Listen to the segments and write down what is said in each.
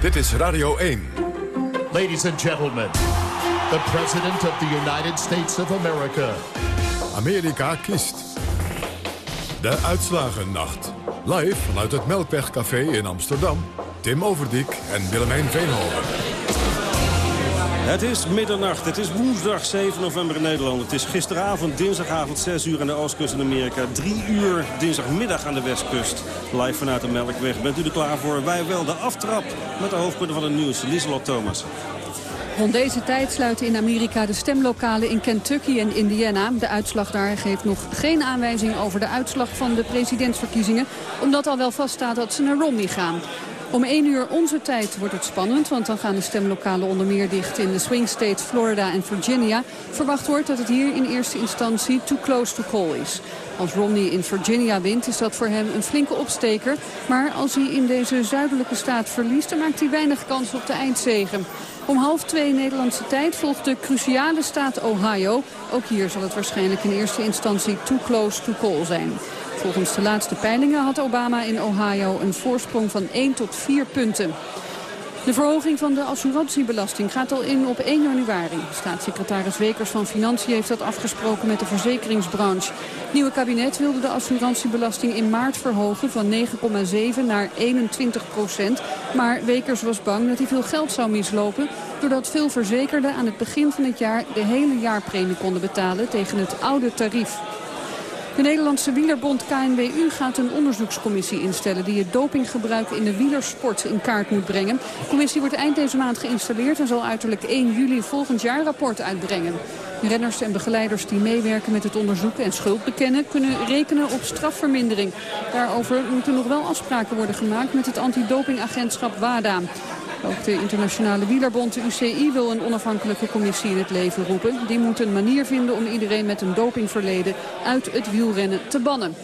Dit is Radio 1. Ladies and gentlemen, the President of the United States of America. Amerika kiest. De Uitslagennacht. Live vanuit het Melkwegcafé in Amsterdam. Tim Overdiek en Willemijn Veenhoven. Het is middernacht. Het is woensdag 7 november in Nederland. Het is gisteravond, dinsdagavond 6 uur aan de oostkust in Amerika. 3 uur dinsdagmiddag aan de westkust. Live vanuit de Melkweg. Bent u er klaar voor? Wij wel. De aftrap met de hoofdpunten van het nieuws. Lieselot Thomas. Rond deze tijd sluiten in Amerika de stemlokalen in Kentucky en Indiana. De uitslag daar geeft nog geen aanwijzing over de uitslag van de presidentsverkiezingen. Omdat al wel vaststaat dat ze naar Romney gaan. Om 1 uur onze tijd wordt het spannend, want dan gaan de stemlokalen onder meer dicht in de swing states Florida en Virginia. Verwacht wordt dat het hier in eerste instantie too close to call is. Als Romney in Virginia wint is dat voor hem een flinke opsteker. Maar als hij in deze zuidelijke staat verliest, dan maakt hij weinig kans op de eindzegen. Om half twee Nederlandse tijd volgt de cruciale staat Ohio. Ook hier zal het waarschijnlijk in eerste instantie too close to call zijn. Volgens de laatste peilingen had Obama in Ohio een voorsprong van 1 tot 4 punten. De verhoging van de assurantiebelasting gaat al in op 1 januari. Staatssecretaris Wekers van Financiën heeft dat afgesproken met de verzekeringsbranche. Het nieuwe kabinet wilde de assurantiebelasting in maart verhogen van 9,7 naar 21 procent. Maar Wekers was bang dat hij veel geld zou mislopen... doordat veel verzekerden aan het begin van het jaar de hele jaarpremie konden betalen tegen het oude tarief. De Nederlandse wielerbond KNWU gaat een onderzoekscommissie instellen... die het dopinggebruik in de wielersport in kaart moet brengen. De commissie wordt eind deze maand geïnstalleerd... en zal uiterlijk 1 juli volgend jaar rapport uitbrengen. Renners en begeleiders die meewerken met het onderzoek en schuld bekennen... kunnen rekenen op strafvermindering. Daarover moeten nog wel afspraken worden gemaakt met het antidopingagentschap WADA. Ook de internationale wielerbond, de UCI, wil een onafhankelijke commissie in het leven roepen. Die moet een manier vinden om iedereen met een dopingverleden uit het wielrennen te bannen.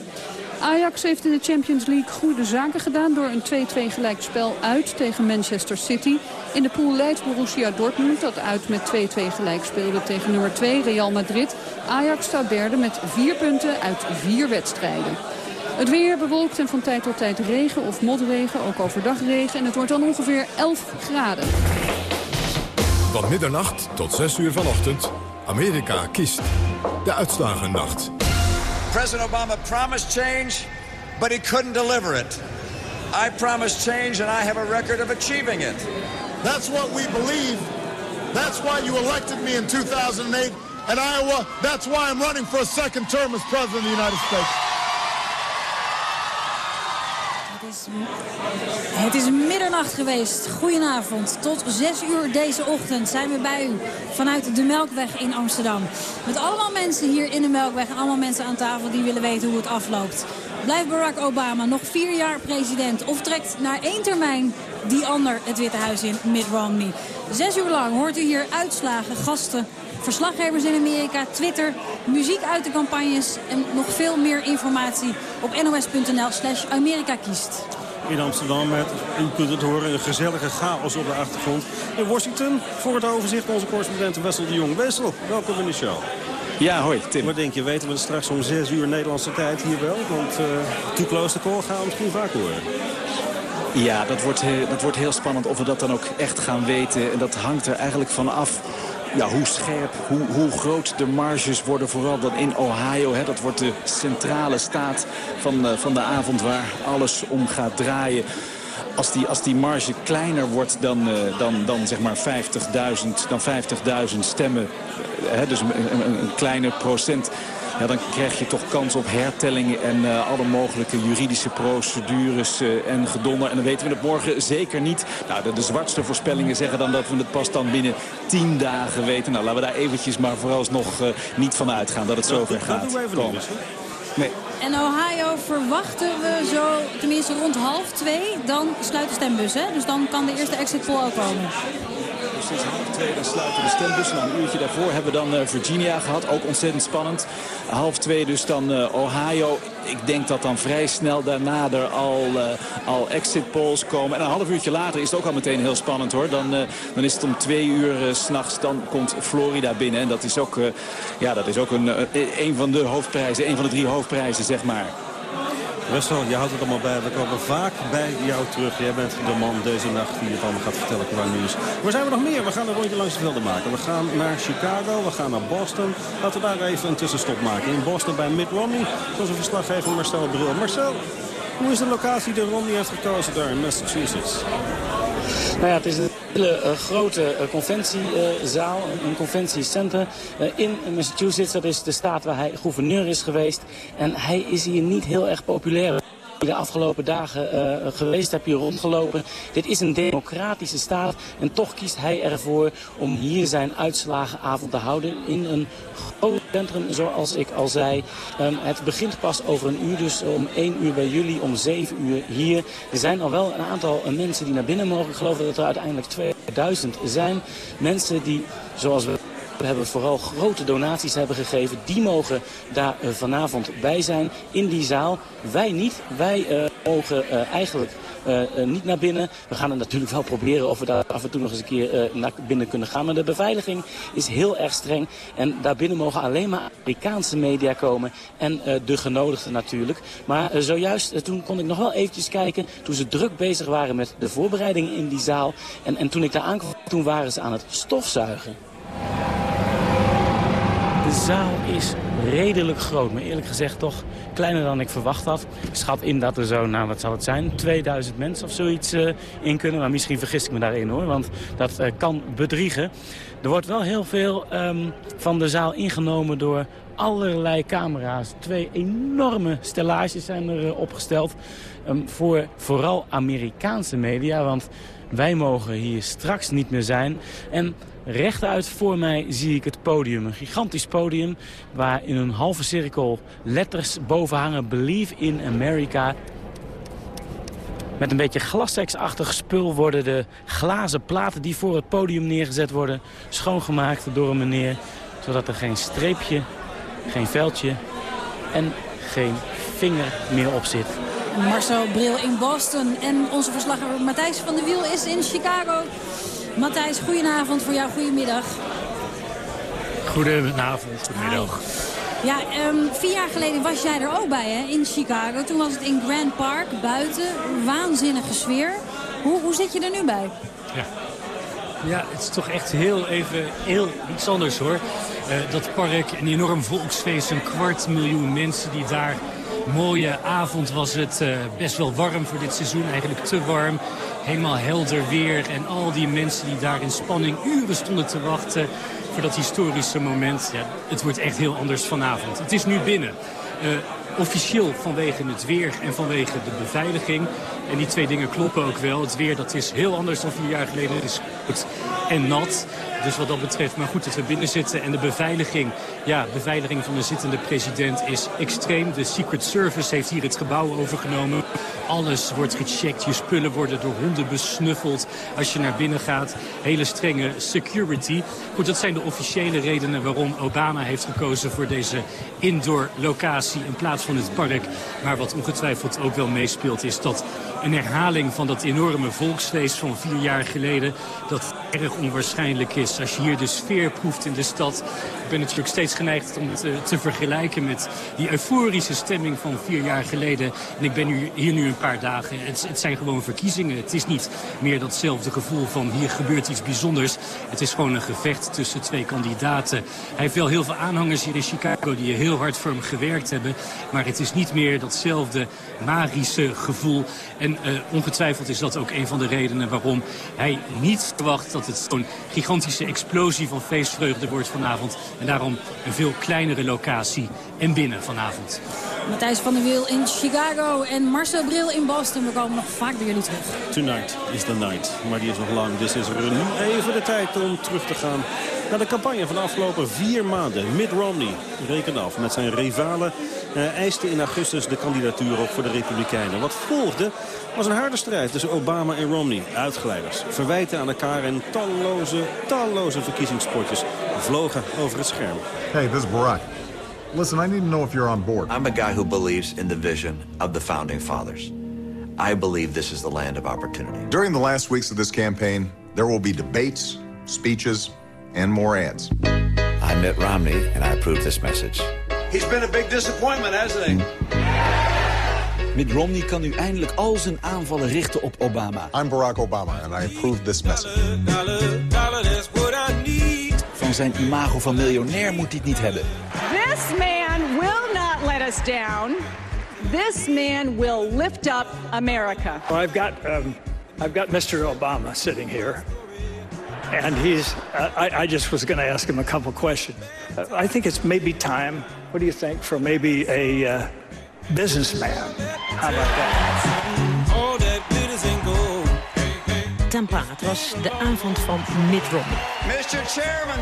Ajax heeft in de Champions League goede zaken gedaan door een 2-2 gelijkspel uit tegen Manchester City. In de pool leidt Borussia Dortmund dat uit met 2-2 gelijk speelde tegen nummer 2 Real Madrid. Ajax staat derde met vier punten uit vier wedstrijden. Het weer bewolkt en van tijd tot tijd regen of motregen, ook overdag regen. En het wordt dan ongeveer 11 graden. Van middernacht tot 6 uur vanochtend, Amerika kiest. De uitslagennacht. President Obama promised change, but he couldn't deliver it. I promised change and I have a record of achieving it. That's what we believe. That's why you elected me in 2008 in Iowa. That's why I'm running for a second term as President of the United States. Het is middernacht geweest. Goedenavond. Tot 6 uur deze ochtend zijn we bij u vanuit de Melkweg in Amsterdam. Met allemaal mensen hier in de Melkweg en allemaal mensen aan tafel die willen weten hoe het afloopt. Blijft Barack Obama nog vier jaar president of trekt na één termijn die ander het Witte Huis in, Mitt Romney? Zes uur lang hoort u hier uitslagen, gasten, verslaggevers in Amerika, Twitter, muziek uit de campagnes en nog veel meer informatie op nos.nl slash Amerika kiest. In Amsterdam met, u kunt het horen, een gezellige chaos op de achtergrond. In Washington, voor het overzicht, onze correspondent Wessel de Jong. Wessel, welkom in de show. Ja, hoi Tim. Wat denk je, weten we het straks om 6 uur Nederlandse tijd hier wel? Want uh, too close to call gaan we misschien vaak horen. Ja, dat wordt, dat wordt heel spannend of we dat dan ook echt gaan weten. En dat hangt er eigenlijk van af ja, hoe scherp, hoe, hoe groot de marges worden. Vooral dan in Ohio. Hè, dat wordt de centrale staat van, uh, van de avond waar alles om gaat draaien. Als die, als die marge kleiner wordt dan, uh, dan, dan zeg maar 50.000 dan 50.000 stemmen. Hè, dus een, een, een procent ja, dan krijg je toch kans op hertelling en uh, alle mogelijke juridische procedures uh, en gedonder. En dan weten we het morgen zeker niet. Nou, de, de, zwartste voorspellingen zeggen dan dat we het pas dan binnen tien dagen weten. Nou, laten we daar eventjes maar vooralsnog uh, niet van uitgaan dat het zover gaat dat doen we even komen. Nee. En Ohio verwachten we zo, tenminste rond half twee, dan sluit de stembus. Hè? Dus dan kan de eerste exit poll ook komen sinds half twee dan sluiten de stembussen. Een uurtje daarvoor hebben we dan uh, Virginia gehad. Ook ontzettend spannend. Half twee dus dan uh, Ohio. Ik denk dat dan vrij snel daarna er al, uh, al exit polls komen. En een half uurtje later is het ook al meteen heel spannend hoor. Dan, dan is het om twee uur s'nachts. Dan komt Florida binnen. En dat is ook, ja, dat is ook een, een van de hoofdprijzen. Een van de drie hoofdprijzen zeg maar. Wessel, je houdt het allemaal bij. We komen vaak bij jou terug. Jij bent de man deze nacht die het allemaal gaat vertellen qua nieuws. Waar zijn we nog meer? We gaan een rondje langs de velden maken. We gaan naar Chicago, we gaan naar Boston. Laten we daar even een tussenstop maken. In Boston bij Mitt Romney. Onze verslaggever Marcel Bril. Marcel, hoe is de locatie die Romney heeft gekozen daar in Massachusetts? Nou ja, het is een hele uh, grote uh, conventiezaal, uh, een conventiecentrum in Massachusetts. Dat is de staat waar hij gouverneur is geweest. En hij is hier niet heel erg populair de afgelopen dagen uh, geweest heb, hier rondgelopen. Dit is een democratische staat en toch kiest hij ervoor om hier zijn uitslagenavond te houden in een groot centrum, zoals ik al zei. Um, het begint pas over een uur, dus om 1 uur bij jullie, om 7 uur hier. Er zijn al wel een aantal mensen die naar binnen mogen. Ik geloof dat er uiteindelijk 2000 zijn. Mensen die, zoals we we hebben vooral grote donaties hebben gegeven. Die mogen daar uh, vanavond bij zijn in die zaal. Wij niet. Wij uh, mogen uh, eigenlijk niet naar binnen. We gaan het natuurlijk wel proberen of we daar af en toe nog eens een keer naar binnen kunnen gaan. Maar de beveiliging is heel erg streng. En daarbinnen mogen alleen maar Amerikaanse media komen. En de genodigden natuurlijk. Maar zojuist, toen kon ik nog wel eventjes kijken. Toen ze druk bezig waren met de voorbereidingen in die zaal. En, en toen ik daar aankwam, toen waren ze aan het stofzuigen. De zaal is redelijk groot, maar eerlijk gezegd toch kleiner dan ik verwacht had. Ik schat in dat er zo, nou wat zal het zijn, 2000 mensen of zoiets uh, in kunnen. Maar misschien vergis ik me daarin hoor, want dat uh, kan bedriegen. Er wordt wel heel veel um, van de zaal ingenomen door allerlei camera's. Twee enorme stellages zijn er uh, opgesteld um, voor vooral Amerikaanse media, want wij mogen hier straks niet meer zijn. En Rechtuit voor mij zie ik het podium. Een gigantisch podium waar in een halve cirkel letters boven hangen. Believe in America. Met een beetje glasseksachtig spul worden de glazen platen die voor het podium neergezet worden... schoongemaakt door een meneer. Zodat er geen streepje, geen veldje en geen vinger meer op zit. Marcel Bril in Boston en onze verslaggever Matthijs van der Wiel is in Chicago. Matthijs, goedenavond voor jou, goedemiddag. Goedenavond, goedemiddag. Ja, um, vier jaar geleden was jij er ook bij, hè, in Chicago. Toen was het in Grand Park, buiten. Waanzinnige sfeer. Hoe, hoe zit je er nu bij? Ja. Ja, het is toch echt heel even heel iets anders hoor. Uh, dat park, een enorm volksfeest, een kwart miljoen mensen die daar... Mooie avond was het, uh, best wel warm voor dit seizoen, eigenlijk te warm helemaal helder weer. En al die mensen die daar in spanning uren stonden te wachten voor dat historische moment. Ja, het wordt echt heel anders vanavond. Het is nu binnen. Uh, officieel vanwege het weer en vanwege de beveiliging. En die twee dingen kloppen ook wel. Het weer dat is heel anders dan vier jaar geleden. Het is goed en nat. Dus wat dat betreft, maar goed dat we binnen zitten. En de beveiliging, ja, beveiliging van de zittende president is extreem. De Secret Service heeft hier het gebouw overgenomen. Alles wordt gecheckt. Je spullen worden door honden besnuffeld als je naar binnen gaat. Hele strenge security. Goed, dat zijn de officiële redenen waarom Obama heeft gekozen voor deze indoor locatie in plaats van het park. Maar wat ongetwijfeld ook wel meespeelt is dat een herhaling van dat enorme volksfeest van vier jaar geleden... dat erg onwaarschijnlijk is. Als je hier de sfeer proeft in de stad... ik ben natuurlijk steeds geneigd om het te, te vergelijken met die euforische stemming van vier jaar geleden. En ik ben hier nu een paar dagen. Het, het zijn gewoon verkiezingen. Het is niet meer datzelfde gevoel van hier gebeurt iets bijzonders. Het is gewoon een gevecht tussen twee kandidaten. Hij heeft wel heel veel aanhangers hier in Chicago die heel hard voor hem gewerkt hebben. Maar het is niet meer datzelfde magische gevoel. En uh, ongetwijfeld is dat ook een van de redenen waarom hij niet verwacht dat het zo'n gigantische explosie van feestvreugde wordt vanavond. En daarom een veel kleinere locatie en binnen vanavond. Matthijs van der Wiel in Chicago en Marcel Bril in Boston. We komen nog vaak bij jullie terug. Tonight is the night. Maar die is nog lang, dus is er nu even de tijd om terug te gaan naar de campagne van de afgelopen vier maanden. Mitt Romney rekende af met zijn rivalen. Uh, eiste in augustus de kandidatuur op voor de Republikeinen. Wat volgde was een harde strijd tussen Obama en Romney. Uitglijders, verwijten aan elkaar en talloze, talloze verkiezingspotjes vlogen over het scherm. Hey, this is Barack. Listen, I need to know if you're on board. I'm a guy who believes in the vision of the founding fathers. I believe this is the land of opportunity. During the last weeks of this campaign, there will be debates, speeches, and more ads. I'm Mitt Romney, and I approve this message. He's been a big disappointment, hasn't he? Mitt Romney kan nu eindelijk al zijn aanvallen richten op Obama. I'm Barack Obama and I approve this message. Van zijn imago van miljonair moet hij het niet hebben. This man will not let us down. This man will lift up America. Well, I've got um, I've got Mr. Obama sitting here, and he's. Uh, I, I just was going to ask him a couple questions. Uh, I think it's maybe time. What do you think for maybe a uh, businessman? How about that? Tampa, het was de avond van Mitt Romney. Mr. Chairman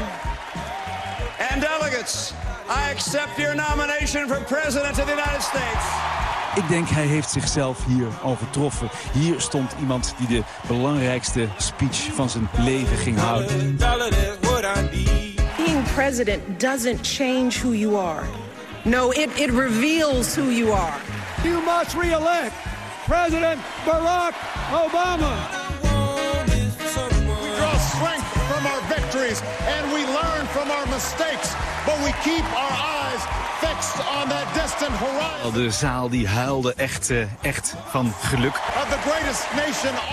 and delegates, I accept your nomination for President of the United States. Ik denk hij heeft zichzelf hier overtroffen. Hier stond iemand die de belangrijkste speech van zijn leven ging houden. Being president doesn't change who you are. No, it, it reveals who you are. You must re-elect President Barack Obama. We draw strength from our victories and we learn from our mistakes, but we keep our eyes fixed on that distant horizon. De zaal die huilde echt, eh, echt van geluk.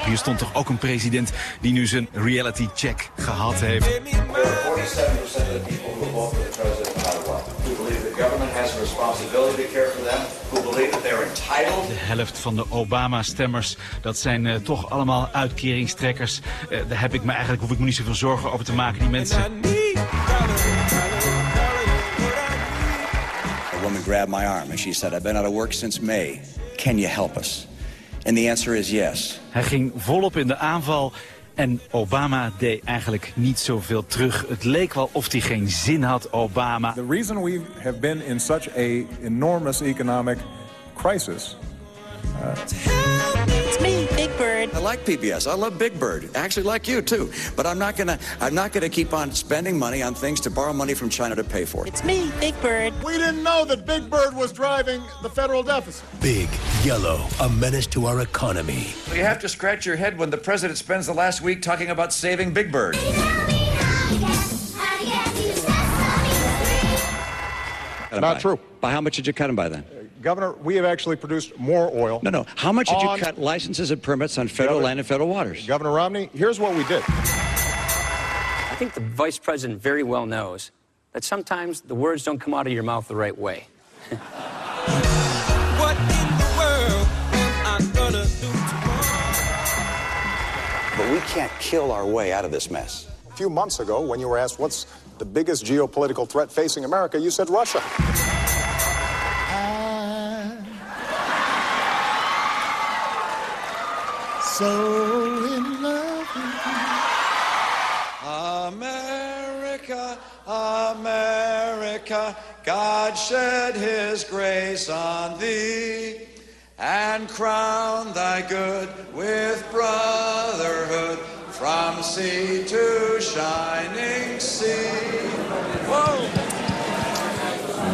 Hier stond toch ook een president die nu zijn reality check gehad heeft. 47% of the people who vote for the president no matter what, who believe the government has a responsibility to care for them, who believe that they're entitled De helft van de Obama-stemmers, dat zijn eh, toch allemaal uitkeringstrekkers. Eh, daar heb ik me eigenlijk, hoef ik me niet zoveel zorgen over te maken. Die mensen A woman grabbed my arm and she said, I've been out of work since May. Can you help us? And the answer is yes. Hij ging volop in de aanval en Obama deed eigenlijk niet zoveel terug. Het leek wel of hij geen zin had, Obama. The reason we have been in such a enormous economic crisis Bird. I like PBS. I love Big Bird. I actually like you too. But I'm not gonna I'm not gonna keep on spending money on things to borrow money from China to pay for it. It's me, Big Bird. We didn't know that Big Bird was driving the federal deficit. Big, yellow, a menace to our economy. You have to scratch your head when the president spends the last week talking about saving Big Bird. Not true. By how much did you cut him by then? Governor, we have actually produced more oil. No, no. How much did you cut licenses and permits on federal Governor- land and federal waters? Governor Romney, here's what we did. I think the vice president very well knows that sometimes the words don't come out of your mouth the right way. What in the world am I gonna do But we can't kill our way out of this mess. A few months ago, when you were asked what's the biggest geopolitical threat facing America, you said Russia. So in love with America, America, God shed his grace on thee and crown thy good with brotherhood from sea to shining sea. Whoa!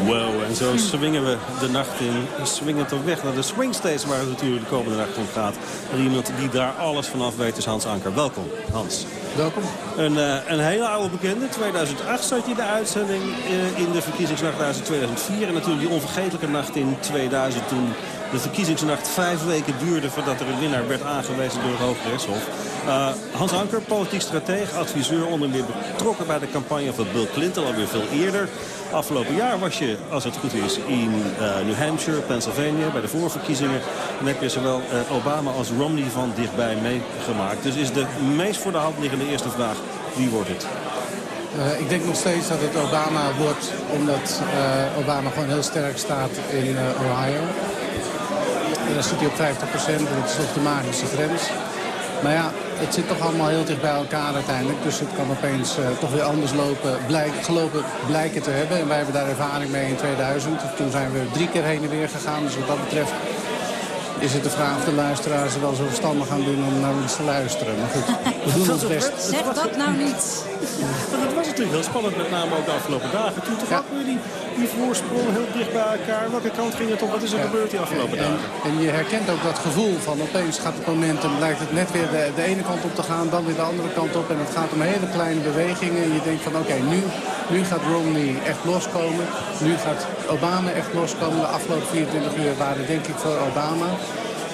Wow, en zo swingen we de nacht in. Swingend op weg naar de swingstates waar het natuurlijk de komende nacht om gaat. En iemand die daar alles vanaf weet is Hans Anker. Welkom, Hans. Welkom. Een, eh, een hele oude bekende. 2008 zat je in de uitzending eh, in de verkiezingsnacht uit 2004. En natuurlijk die onvergetelijke nacht in 2000 toen de verkiezingsnacht vijf weken duurde... voordat er een winnaar werd aangewezen door het Hooggerechtshof. Eh, Hans Anker, politiek strateeg, adviseur, onder meer betrokken bij de campagne van Bill Clinton alweer veel eerder. Afgelopen jaar was je, als het goed is, in eh, New Hampshire, Pennsylvania, bij de voorverkiezingen. En heb je zowel eh, Obama als Romney van dichtbij meegemaakt. Dus is de meest voor de hand liggende eerste vraag, wie wordt het? Eh, ik denk nog steeds dat het Obama wordt, omdat Obama gewoon heel sterk staat in Ohio. En dan zit hij op 50% en dat is nog de magische grens. Maar ja, het zit toch allemaal heel dicht bij elkaar uiteindelijk. Dus het kan opeens eh, toch weer anders lopen, blijk, gelopen blijken te hebben. En wij hebben daar ervaring mee in 2000. Toen zijn we drie keer heen en weer gegaan. Dus wat dat betreft is het de vraag of de luisteraars er wel zo verstandig gaan doen om naar ons te luisteren. Maar goed, we doen ons best. Zeg dat nou niet. Maar het was natuurlijk heel spannend, met name ook de afgelopen dagen. Toen toch ook weer die die voorsprong heel dicht bij elkaar. Welke kant ging het op? Wat is er gebeurd die afgelopen en, dagen? En je herkent ook dat gevoel van opeens gaat het momentum, lijkt het net weer de, de ene kant op te gaan, dan weer de andere kant op. En het gaat om hele kleine bewegingen. En je denkt van oké, nu, nu gaat Romney echt loskomen. Nu gaat Obama echt loskomen. De afgelopen 24 uur waren denk ik voor Obama.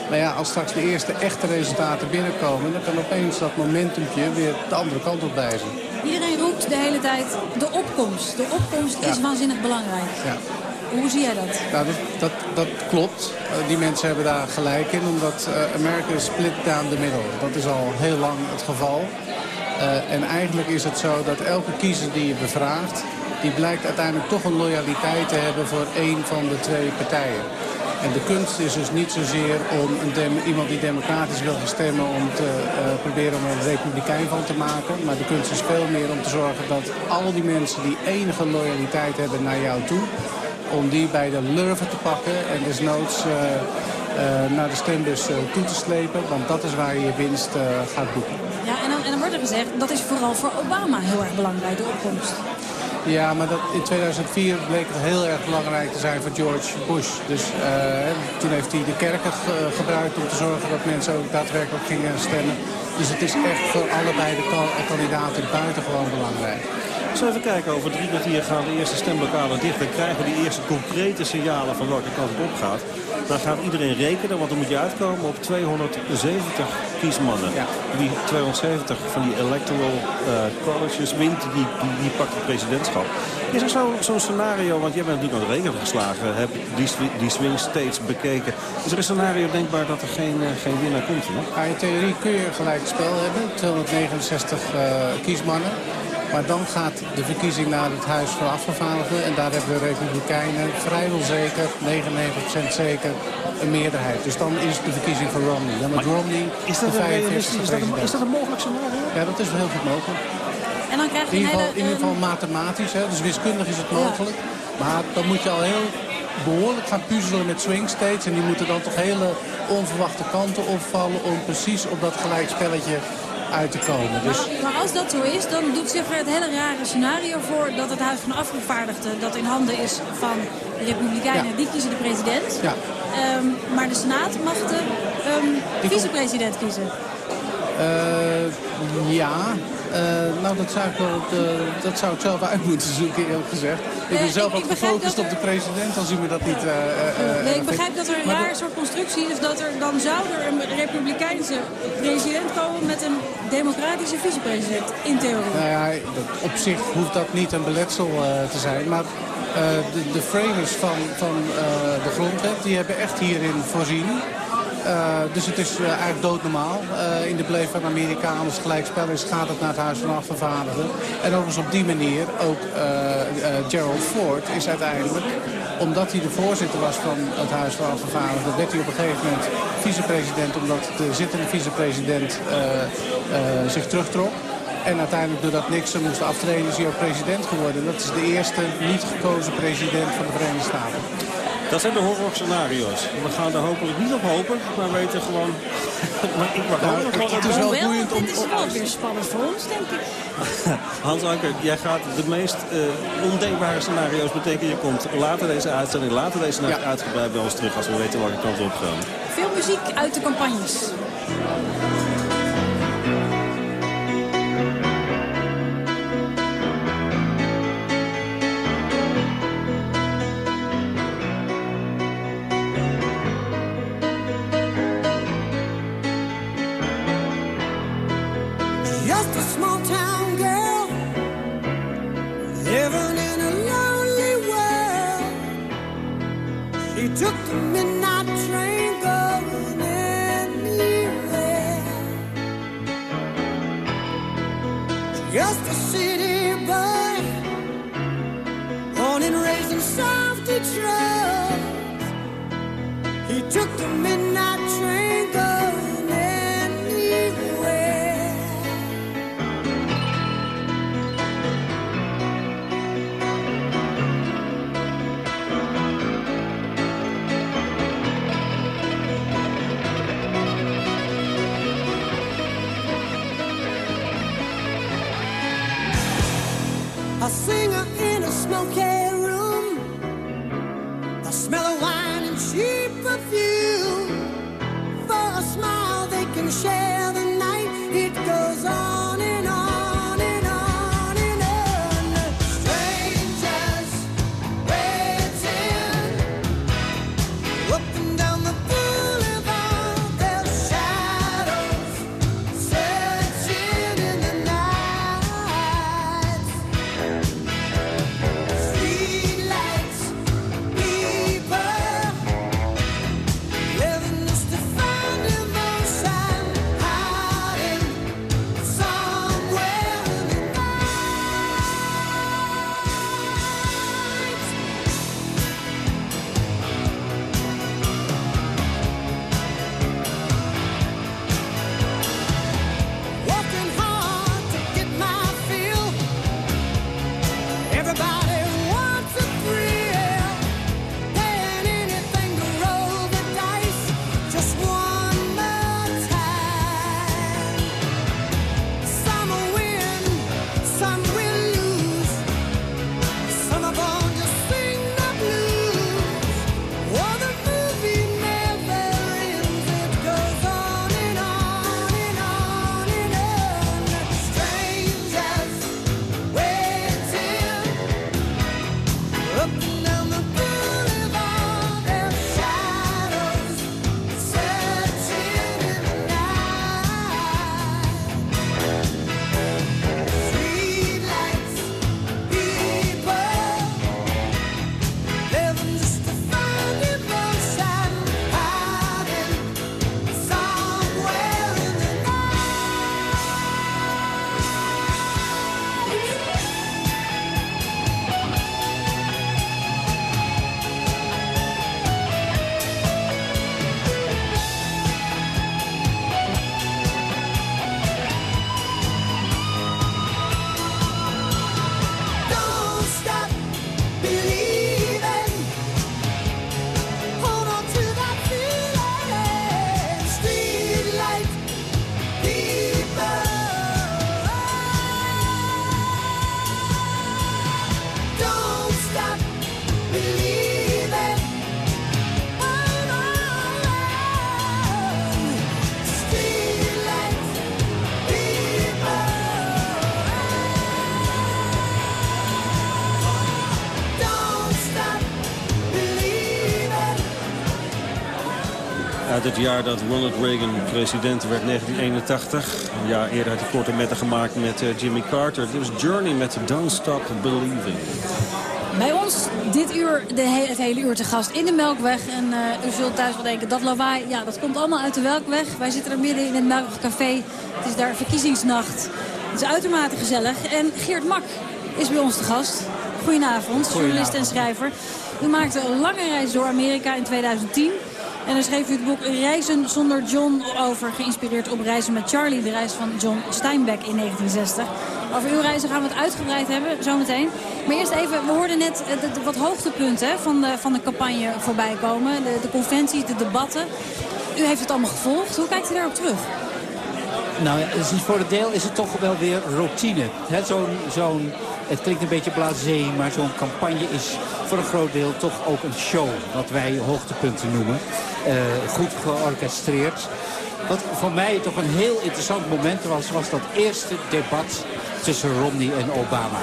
Maar ja, als straks de eerste echte resultaten binnenkomen... dan kan opeens dat momentumpje weer de andere kant op wijzen. Iedereen roept de hele tijd de opkomst. De opkomst is waanzinnig belangrijk. Ja. Hoe zie jij dat? Nou, dat, dat, dat klopt. Uh, die mensen hebben daar gelijk in, omdat uh, Amerika is split down the middle. Dat is al heel lang het geval. Uh, en eigenlijk is het zo dat elke kiezer die je bevraagt... die blijkt uiteindelijk toch een loyaliteit te hebben voor één van de twee partijen. En de kunst is dus niet zozeer om iemand die democratisch wil gaan stemmen... om te uh, proberen om een republikein van te maken. Maar de kunst is veel meer om te zorgen dat al die mensen die enige loyaliteit hebben naar jou toe... om die bij de lurven te pakken en desnoods uh, uh, naar de stembus toe te slepen. Want dat is waar je je winst gaat boeken. Ja, en dan, en dan wordt er gezegd dat is vooral voor Obama heel erg belangrijk, de opkomst. Ja, maar dat, in 2004 bleek het heel erg belangrijk te zijn voor George Bush. Dus uh, toen heeft hij de kerken ge gebruikt om te zorgen dat mensen ook daadwerkelijk gingen stemmen. Dus het is echt voor allebei de kandidaten buitengewoon belangrijk. We even kijken, over drie kwartier gaan de eerste stemlokalen dicht. Dan krijgen we die eerste concrete signalen van welke kant het op gaat. Dan gaat iedereen rekenen, want dan moet je uitkomen op 270 kiesmannen. Ja. Die 270 van die electoral uh, colleges wint, die, die, die, pakt het presidentschap. Is er zo'n zo scenario, want jij bent natuurlijk aan de rekening geslagen, heb die, die swing states bekeken. Is er een scenario denkbaar dat er geen, uh, geen winnaar komt? Hè? Ja, in theorie kun je gelijk spel hebben, 269 uh, kiesmannen. Maar dan gaat de verkiezing naar het Huis van Afgevaardigden. En daar hebben de Republikeinen vrijwel zeker, 99% zeker, een meerderheid. Dus dan is de verkiezing voor Romney. Dan met Romney is dat, de 45 is, dat een, is dat een mogelijk scenario? Ja, dat is wel heel goed mogelijk. En dan krijg je in, ieder geval, hele, in ieder geval mathematisch, hè, dus wiskundig is het mogelijk. Ja. Maar dan moet je al heel behoorlijk gaan puzzelen met swing states. En die moeten dan toch hele onverwachte kanten opvallen om precies op dat gelijkspelletje uit te komen. Dus... Maar, maar, als dat zo is, dan doet zich er het hele rare scenario voor... dat het Huis van Afgevaardigden, dat in handen is van de Republikeinen... Ja. die kiezen de president. Ja. Um, maar de Senaat mag de um, vicepresident kiezen. Uh, ja, uh, nou dat zou, ik wel, uh, dat zou ik zelf uit moeten zoeken eerlijk gezegd. Ik ben zelf ook gefocust op de president, als u me dat niet... nee, ik begrijp dat er een raar soort constructie is dat er dan zou er een republikeinse president komen met een democratische vicepresident, in theorie. Nou ja, op zich hoeft dat niet een beletsel te zijn, maar de, de, framers van, van de grondwet, die hebben echt hierin voorzien. Uh, dus het is uh, eigenlijk doodnormaal. Uh, in de beleef van Amerikanen, als gelijkspel is, gaat het naar het Huis van Afgevaardigden. En overigens op die manier, ook Gerald Ford is uiteindelijk, omdat hij de voorzitter was van het Huis van Afgevaardigden, werd hij op een gegeven moment vicepresident, omdat de zittende vicepresident zich terugtrok. En uiteindelijk doordat Nixon moest aftreden is hij ook president geworden. Dat is de eerste niet gekozen president van de Verenigde Staten. Dat zijn de horror scenario's. We gaan er hopelijk niet op hopen, maar weten gewoon... maar ik mag nou, het is wel boeiend om... Het is wel weer spannend voor ons, denk ik. Hans Anker, jij gaat de meest uh, ondenkbare scenario's betekenen. Je komt later deze uitzending, later deze nacht ja. uitgebreid bij ons terug... als we weten welke kant op gaan. Veel muziek uit de campagnes. A singer in Uit het jaar dat Ronald Reagan president werd, 1981. Een jaar eerder had hij korte metten gemaakt met uh, Jimmy Carter. Dit was Journey met Don't Stop Believing. Bij ons dit uur, de he het hele uur te gast in de Melkweg. En uh, u zult thuis wel denken, dat lawaai, ja, dat komt allemaal uit de Melkweg. Wij zitten er midden in het Melkwegcafé. Het is daar verkiezingsnacht. Het is uitermate gezellig. En Geert Mak is bij ons te gast. Goedenavond, journalist en schrijver. U maakte een lange reis door Amerika in 2010. En dan schreef u het boek Reizen zonder John over, geïnspireerd op Reizen met Charlie, de reis van John Steinbeck in 1960. Over uw reizen gaan we het uitgebreid hebben, zometeen. Maar eerst even, we hoorden net wat hoogtepunten van de, van de campagne voorbij komen. De, de conventies, de debatten. U heeft het allemaal gevolgd. Hoe kijkt u daarop terug? Nou dus voor het deel is het toch wel weer routine. Zo'n zo'n het klinkt een beetje blasé, maar zo'n campagne is voor een groot deel toch ook een show. Wat wij hoogtepunten noemen. Uh, goed georchestreerd. Wat voor mij toch een heel interessant moment was, was dat eerste debat tussen Romney en Obama.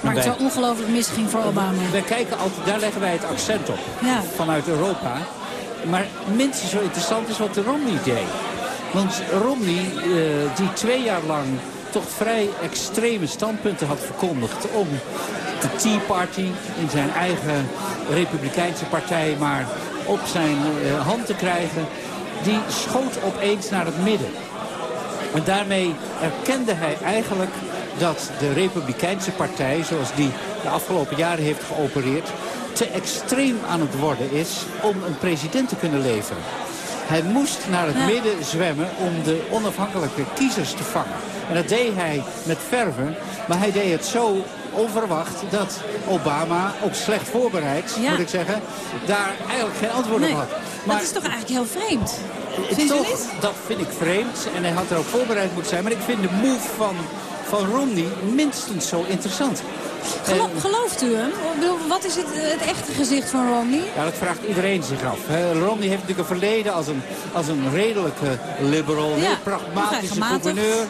Maar het zo ongelooflijk misging voor Obama. We kijken altijd, daar leggen wij het accent op. Ja. Vanuit Europa. Maar minstens zo interessant is wat de Romney deed. Want Romney, uh, die twee jaar lang toch vrij extreme standpunten had verkondigd... om de Tea Party in zijn eigen republikeinse partij maar op zijn uh, hand te krijgen... die schoot opeens naar het midden. En daarmee erkende hij eigenlijk dat de republikeinse partij... zoals die de afgelopen jaren heeft geopereerd... te extreem aan het worden is om een president te kunnen leveren. Hij moest naar het midden zwemmen om de onafhankelijke kiezers te vangen. En dat deed hij met verven. Maar hij deed het zo onverwacht dat Obama, ook slecht voorbereid, moet ik zeggen, daar eigenlijk geen antwoord op had. Maar dat is toch eigenlijk heel vreemd? Toch, dat vind ik vreemd. En hij had er ook voorbereid moeten zijn. Maar ik vind de move van, van Romney minstens zo interessant. Gelo gelooft u hem? Wat is het, het, echte gezicht van Romney? Ja, dat vraagt iedereen zich af. Romney heeft natuurlijk een verleden als een, als een redelijke liberal, ja, heel pragmatische gouverneur.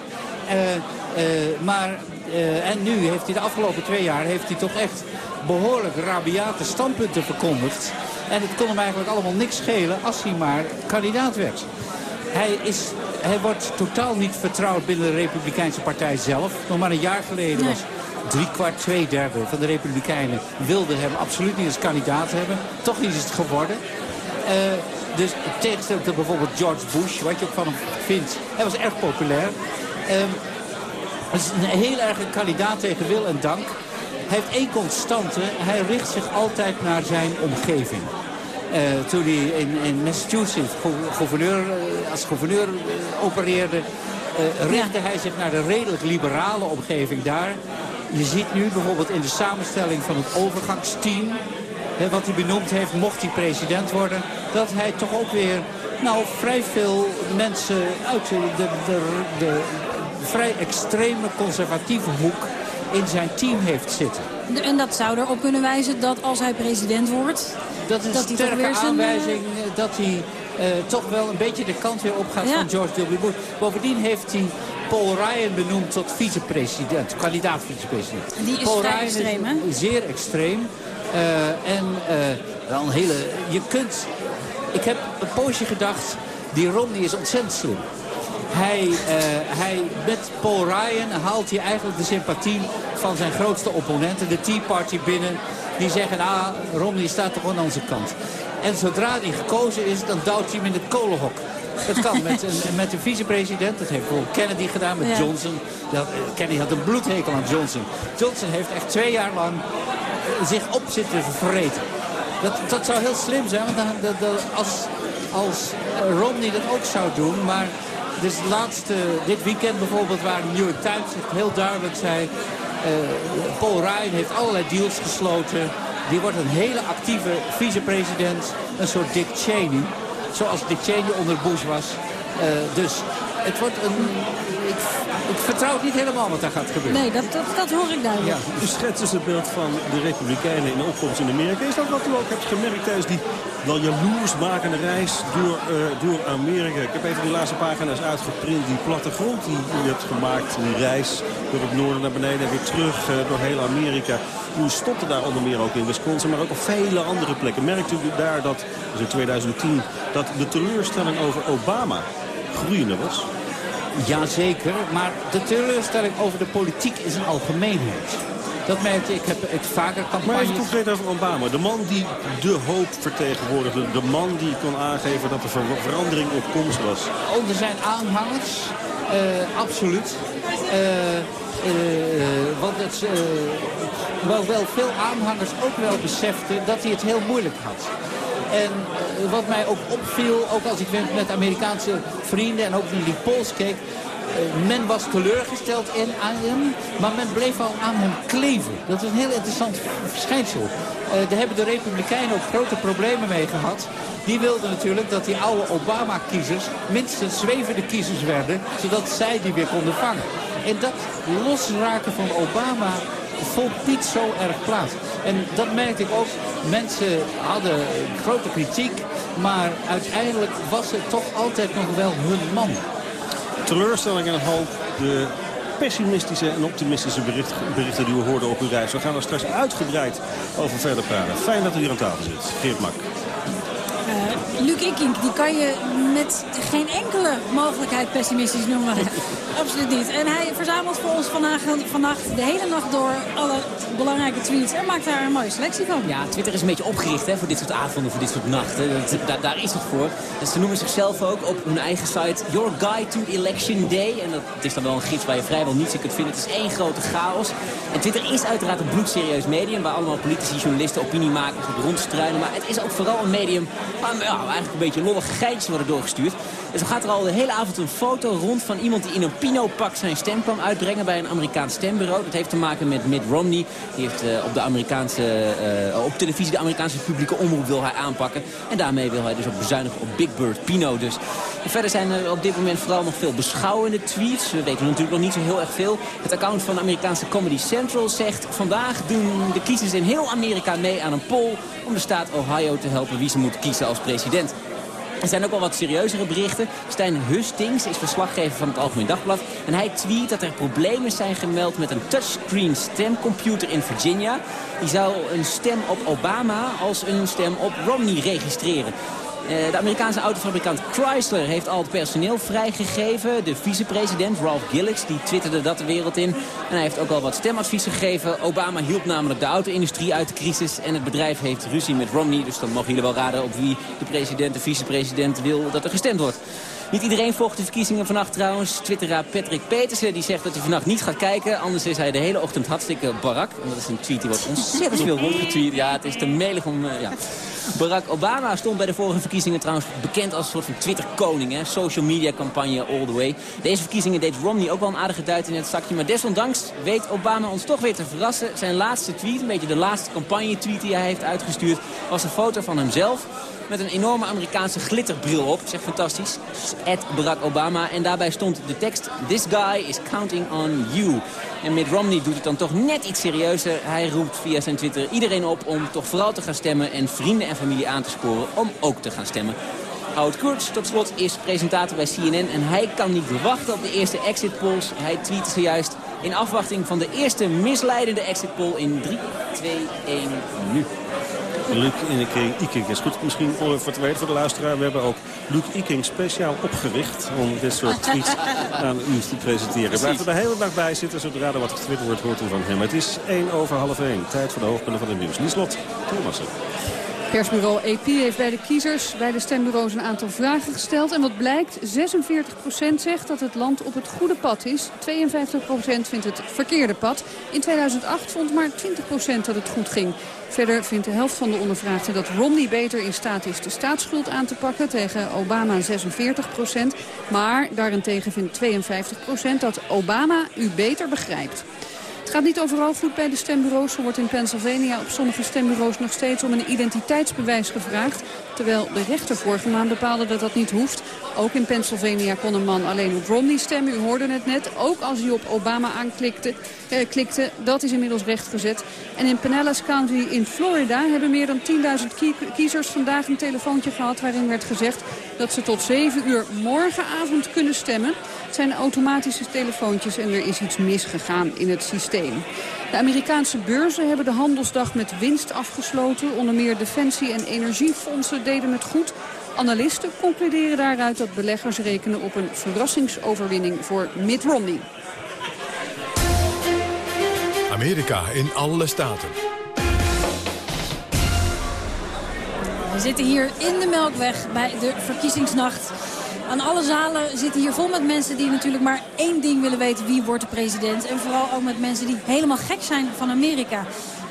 Uh, uh, maar, uh, en nu heeft hij de afgelopen twee jaar heeft hij toch echt behoorlijk rabiate standpunten verkondigd. En het kon hem eigenlijk allemaal niks schelen als hij maar kandidaat werd. Hij, is, hij wordt totaal niet vertrouwd binnen de Republikeinse Partij zelf. Nog maar een jaar geleden was drie kwart, twee derde van de Republikeinen wilden hem absoluut niet als kandidaat hebben. Toch is het geworden. Uh, dus tegenstelling tot bijvoorbeeld George Bush, wat je ook van hem vindt. Hij was erg populair. Um, is een heel erg een kandidaat tegen wil en dank. Hij heeft één constante. Hij richt zich altijd naar zijn omgeving. Uh, toen hij in, in Massachusetts gouverneur, uh, als gouverneur uh, opereerde... richtte hij zich naar de redelijk liberale omgeving daar. Je ziet nu bijvoorbeeld in de samenstelling van het overgangsteam... Hè, wat hij benoemd heeft, mocht hij president worden... dat hij toch ook weer nou, vrij veel mensen uit de, de, de, de vrij extreme conservatieve hoek in zijn team heeft zitten. En dat zou erop kunnen wijzen dat als hij president wordt... Dat is een sterke zijn... aanwijzing eh, dat hij uh, toch wel een beetje de kant weer opgaat ja. van George W. Bush. Bovendien heeft hij Paul Ryan benoemd tot vicepresident, kandidaat vicepresident. Die is Paul Ryan extreem, hè? Zeer extreem. Uh, en uh, wel een hele... Je kunt... Ik heb een poosje gedacht, die Romney is ontzettend slim. Hij, uh, hij, met Paul Ryan haalt hij eigenlijk de sympathie van zijn grootste opponenten, de Tea Party, binnen. Die zeggen, ah, Romney staat toch aan onze kant. En zodra hij gekozen is, dan duwt hij hem in het kolenhok. Dat kan met een, met een vicepresident. Dat heeft bijvoorbeeld Kennedy gedaan met ja. Johnson. Dat, Kennedy had een bloedhekel aan Johnson. Johnson heeft echt twee jaar lang zich op zitten vervreten. Dat, dat zou heel slim zijn, want dan, dat, dat, als, als Romney dat ook zou doen... maar dus laatste, dit weekend bijvoorbeeld, waar de New York Times heel duidelijk zei... Uh, Paul Ryan heeft allerlei deals gesloten. Die wordt een hele actieve vicepresident. Een soort Dick Cheney. Zoals Dick Cheney onder Bush was. Uh, dus het wordt een... Ik, vertrouw het niet helemaal wat daar gaat gebeuren. Nee, dat, dat, dat hoor ik duidelijk. Ja, u schetst dus het beeld van de Republikeinen in de opkomst in Amerika. Is dat wat u ook hebt gemerkt tijdens die wel jaloersmakende reis door, uh, door Amerika? Ik heb even die laatste pagina's uitgeprint. Die plattegrond die u hebt gemaakt, die reis door het noorden naar beneden en weer terug uh, door heel Amerika. U stopte daar onder meer ook in Wisconsin, maar ook op vele andere plekken. Merkt u daar dat, dus in 2010, dat de teleurstelling over Obama groeiende was? Jazeker, maar de teleurstelling over de politiek is een algemeenheid. Dat merkte ik. heb het vaker campagnes... Maar even concreet over Obama. De man die de hoop vertegenwoordigde. De man die kon aangeven dat er verandering op komst was. Onder zijn aanhangers, uh, absoluut. Uh, uh, want het, wel, wel veel aanhangers ook wel beseften dat hij het heel moeilijk had. En uh, wat mij ook opviel, ook als ik met Amerikaanse vrienden en ook in die polls keek... Uh, men was teleurgesteld in aan hem, maar men bleef al aan hem kleven. Dat is een heel interessant verschijnsel. Uh, daar hebben de Republikeinen ook grote problemen mee gehad. Die wilden natuurlijk dat die oude Obama-kiezers minstens zwevende kiezers werden... zodat zij die weer konden vangen. En dat losraken van Obama vond niet zo erg plaats. En dat merkte ik ook. Mensen hadden grote kritiek. Maar uiteindelijk was het toch altijd nog wel hun man. Teleurstelling en hoop. De pessimistische en optimistische bericht, berichten die we hoorden op uw reis. We gaan er straks uitgebreid over verder praten. Fijn dat u hier aan tafel zit. Geert Mak. Uh, Luc Ikink, die kan je met geen enkele mogelijkheid pessimistisch noemen. Absoluut niet. En hij verzamelt voor ons vandaag, vannacht de hele nacht door alle belangrijke tweets. En maakt daar een mooie selectie van. Ja, Twitter is een beetje opgericht hè, voor dit soort avonden, voor dit soort nachten. Daar, is het voor. Dus ze noemen zichzelf ook op hun eigen site Your Guide to Election Day. En dat is dan wel een gids waar je vrijwel niets in kunt vinden. Het is één grote chaos. En Twitter is uiteraard een bloedserieus medium... waar allemaal politici, journalisten, opiniemakers op rondstruinen. Maar het is ook vooral een medium waar ja, eigenlijk een beetje lollige geitjes worden doorgestuurd. Dus dan gaat er al de hele avond een foto rond van iemand die in een Pino-pak zijn stem kwam uitbrengen bij een Amerikaans stembureau. Dat heeft te maken met Mitt Romney. Die heeft uh, op, de Amerikaanse, uh, op televisie de Amerikaanse publieke omroep wil hij aanpakken. En daarmee wil hij dus ook bezuinigen op Big Bird Pino dus. Verder zijn er op dit moment vooral nog veel beschouwende tweets. We weten natuurlijk nog niet zo heel erg veel. Het account van de Amerikaanse Comedy Central zegt... vandaag doen de kiezers in heel Amerika mee aan een poll... om de staat Ohio te helpen wie ze moet kiezen als president. Er zijn ook wel wat serieuzere berichten. Stijn Hustings is verslaggever van het Algemeen Dagblad. En hij tweet dat er problemen zijn gemeld met een touchscreen stemcomputer in Virginia. Die zou een stem op Obama als een stem op Romney registreren. Uh, de Amerikaanse autofabrikant Chrysler heeft al het personeel vrijgegeven. De vicepresident Ralph Gillis die twitterde dat de wereld in. En hij heeft ook al wat stemadvies gegeven. Obama hielp namelijk de auto-industrie uit de crisis. En het bedrijf heeft ruzie met Romney. Dus dan mogen jullie wel raden op wie de president, de vicepresident wil dat er gestemd wordt. Niet iedereen volgt de verkiezingen vannacht trouwens. Twitteraar Patrick Petersen die zegt dat hij vannacht niet gaat kijken. Anders is hij de hele ochtend hartstikke barak. En dat is een tweet die wordt ontzettend veel rondgetweet. Ja, het is te melig om... Uh, ja. Barack Obama stond bij de vorige verkiezingen trouwens bekend als een soort van Twitter-koning. Social media campagne all the way. Deze verkiezingen deed Romney ook wel een aardige duit in het zakje. Maar desondanks weet Obama ons toch weer te verrassen. Zijn laatste tweet, een beetje de laatste campagne-tweet die hij heeft uitgestuurd... was een foto van hemzelf met een enorme Amerikaanse glitterbril op. Zeg fantastisch. Ed Barack Obama. En daarbij stond de tekst... This guy is counting on you. En Mitt Romney doet het dan toch net iets serieuzer. Hij roept via zijn Twitter iedereen op om toch vooral te gaan stemmen... en vrienden en familie aan te sporen om ook te gaan stemmen. Howard Kurtz, tot slot, is presentator bij CNN en hij kan niet wachten op de eerste exit polls. Hij tweette zojuist in afwachting van de eerste misleidende exit poll in 3, 2, 1, nu. Luc Iking is goed. Misschien voor te weten voor de luisteraar. We hebben ook Luc Iking speciaal opgericht om dit soort tweets aan u te presenteren. Blijf er de hele dag bij zitten. Zodra er wat getwitterd wordt, hoort u van hem. Het is 1 over half 1. Tijd voor de hoofdpunten van het nieuws. Lieslot, Thomassen. Persbureau AP heeft bij de kiezers bij de stembureaus een aantal vragen gesteld. En wat blijkt, 46% zegt dat het land op het goede pad is. 52% vindt het verkeerde pad. In 2008 vond maar 20% dat het goed ging. Verder vindt de helft van de ondervraagden dat Romney beter in staat is de staatsschuld aan te pakken. Tegen Obama 46% Maar daarentegen vindt 52% dat Obama u beter begrijpt. Het gaat niet overal goed bij de stembureaus. Er wordt in Pennsylvania op sommige stembureaus nog steeds om een identiteitsbewijs gevraagd. Terwijl de rechter vorige maand bepaalde dat dat niet hoeft. Ook in Pennsylvania kon een man alleen op Romney stemmen. U hoorde het net. Ook als hij op Obama aanklikte. Eh, klikte, dat is inmiddels rechtgezet. En in Pinellas County in Florida hebben meer dan 10.000 kiezers vandaag een telefoontje gehad... waarin werd gezegd dat ze tot 7 uur morgenavond kunnen stemmen. Het zijn automatische telefoontjes en er is iets misgegaan in het systeem. De Amerikaanse beurzen hebben de handelsdag met winst afgesloten. Onder meer defensie- en energiefondsen deden het goed. Analisten concluderen daaruit dat beleggers rekenen op een verrassingsoverwinning voor Mitt Romney. Amerika in alle staten. We zitten hier in de Melkweg bij de verkiezingsnacht. Aan alle zalen zitten hier vol met mensen die natuurlijk maar één ding willen weten. Wie wordt de president? En vooral ook met mensen die helemaal gek zijn van Amerika.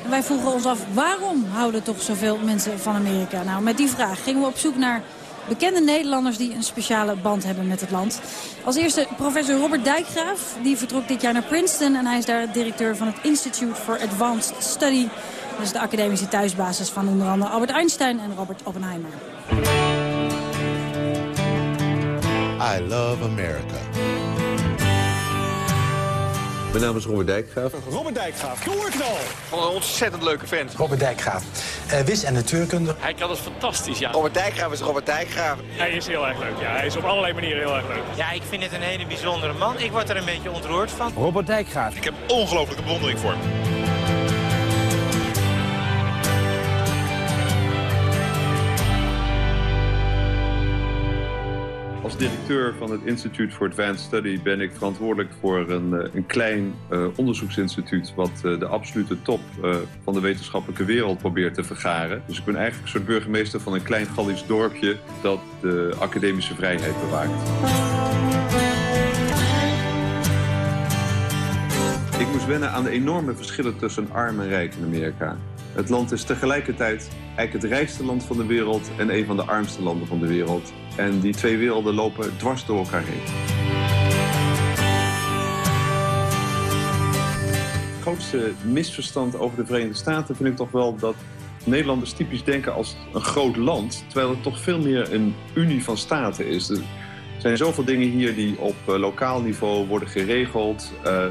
En wij vroegen ons af, waarom houden toch zoveel mensen van Amerika? Nou, met die vraag gingen we op zoek naar bekende Nederlanders die een speciale band hebben met het land. Als eerste professor Robert Dijkgraaf. Die vertrok dit jaar naar Princeton en hij is daar directeur van het Institute for Advanced Study. Dat is de academische thuisbasis van onder andere Albert Einstein en Robert Oppenheimer. I love America. Mijn naam is Robert Dijkgraaf. Robert Dijkgraaf, doorknal. Van een ontzettend leuke vent. Robert Dijkgraaf, uh, wis- en natuurkunde. Hij kan het fantastisch, ja. Robert Dijkgraaf is Robert Dijkgraaf. Hij is heel erg leuk, ja. Hij is op allerlei manieren heel erg leuk. Ja, ik vind het een hele bijzondere man. Ik word er een beetje ontroerd van. Robert Dijkgraaf. Ik heb ongelooflijke bewondering voor hem. Als directeur van het Institute for Advanced Study ben ik verantwoordelijk voor een, eh, een klein uh, onderzoeksinstituut wat uh, de absolute top van de wetenschappelijke wereld probeert te vergaren. Dus ik ben eigenlijk een soort burgemeester van een klein Gallisch dorpje dat de academische vrijheid bewaakt. Ik moest wennen aan de enorme verschillen tussen arm en rijk in Amerika. Het land is tegelijkertijd eigenlijk het rijkste land van de wereld en een van de armste landen van de wereld. En die twee werelden lopen dwars door elkaar heen. Het grootste misverstand over de Verenigde Staten vind ik toch wel dat Nederlanders typisch denken als een groot land, terwijl het toch veel meer een unie van staten is. Er zijn zoveel dingen hier die op lokaal niveau worden geregeld. Uh,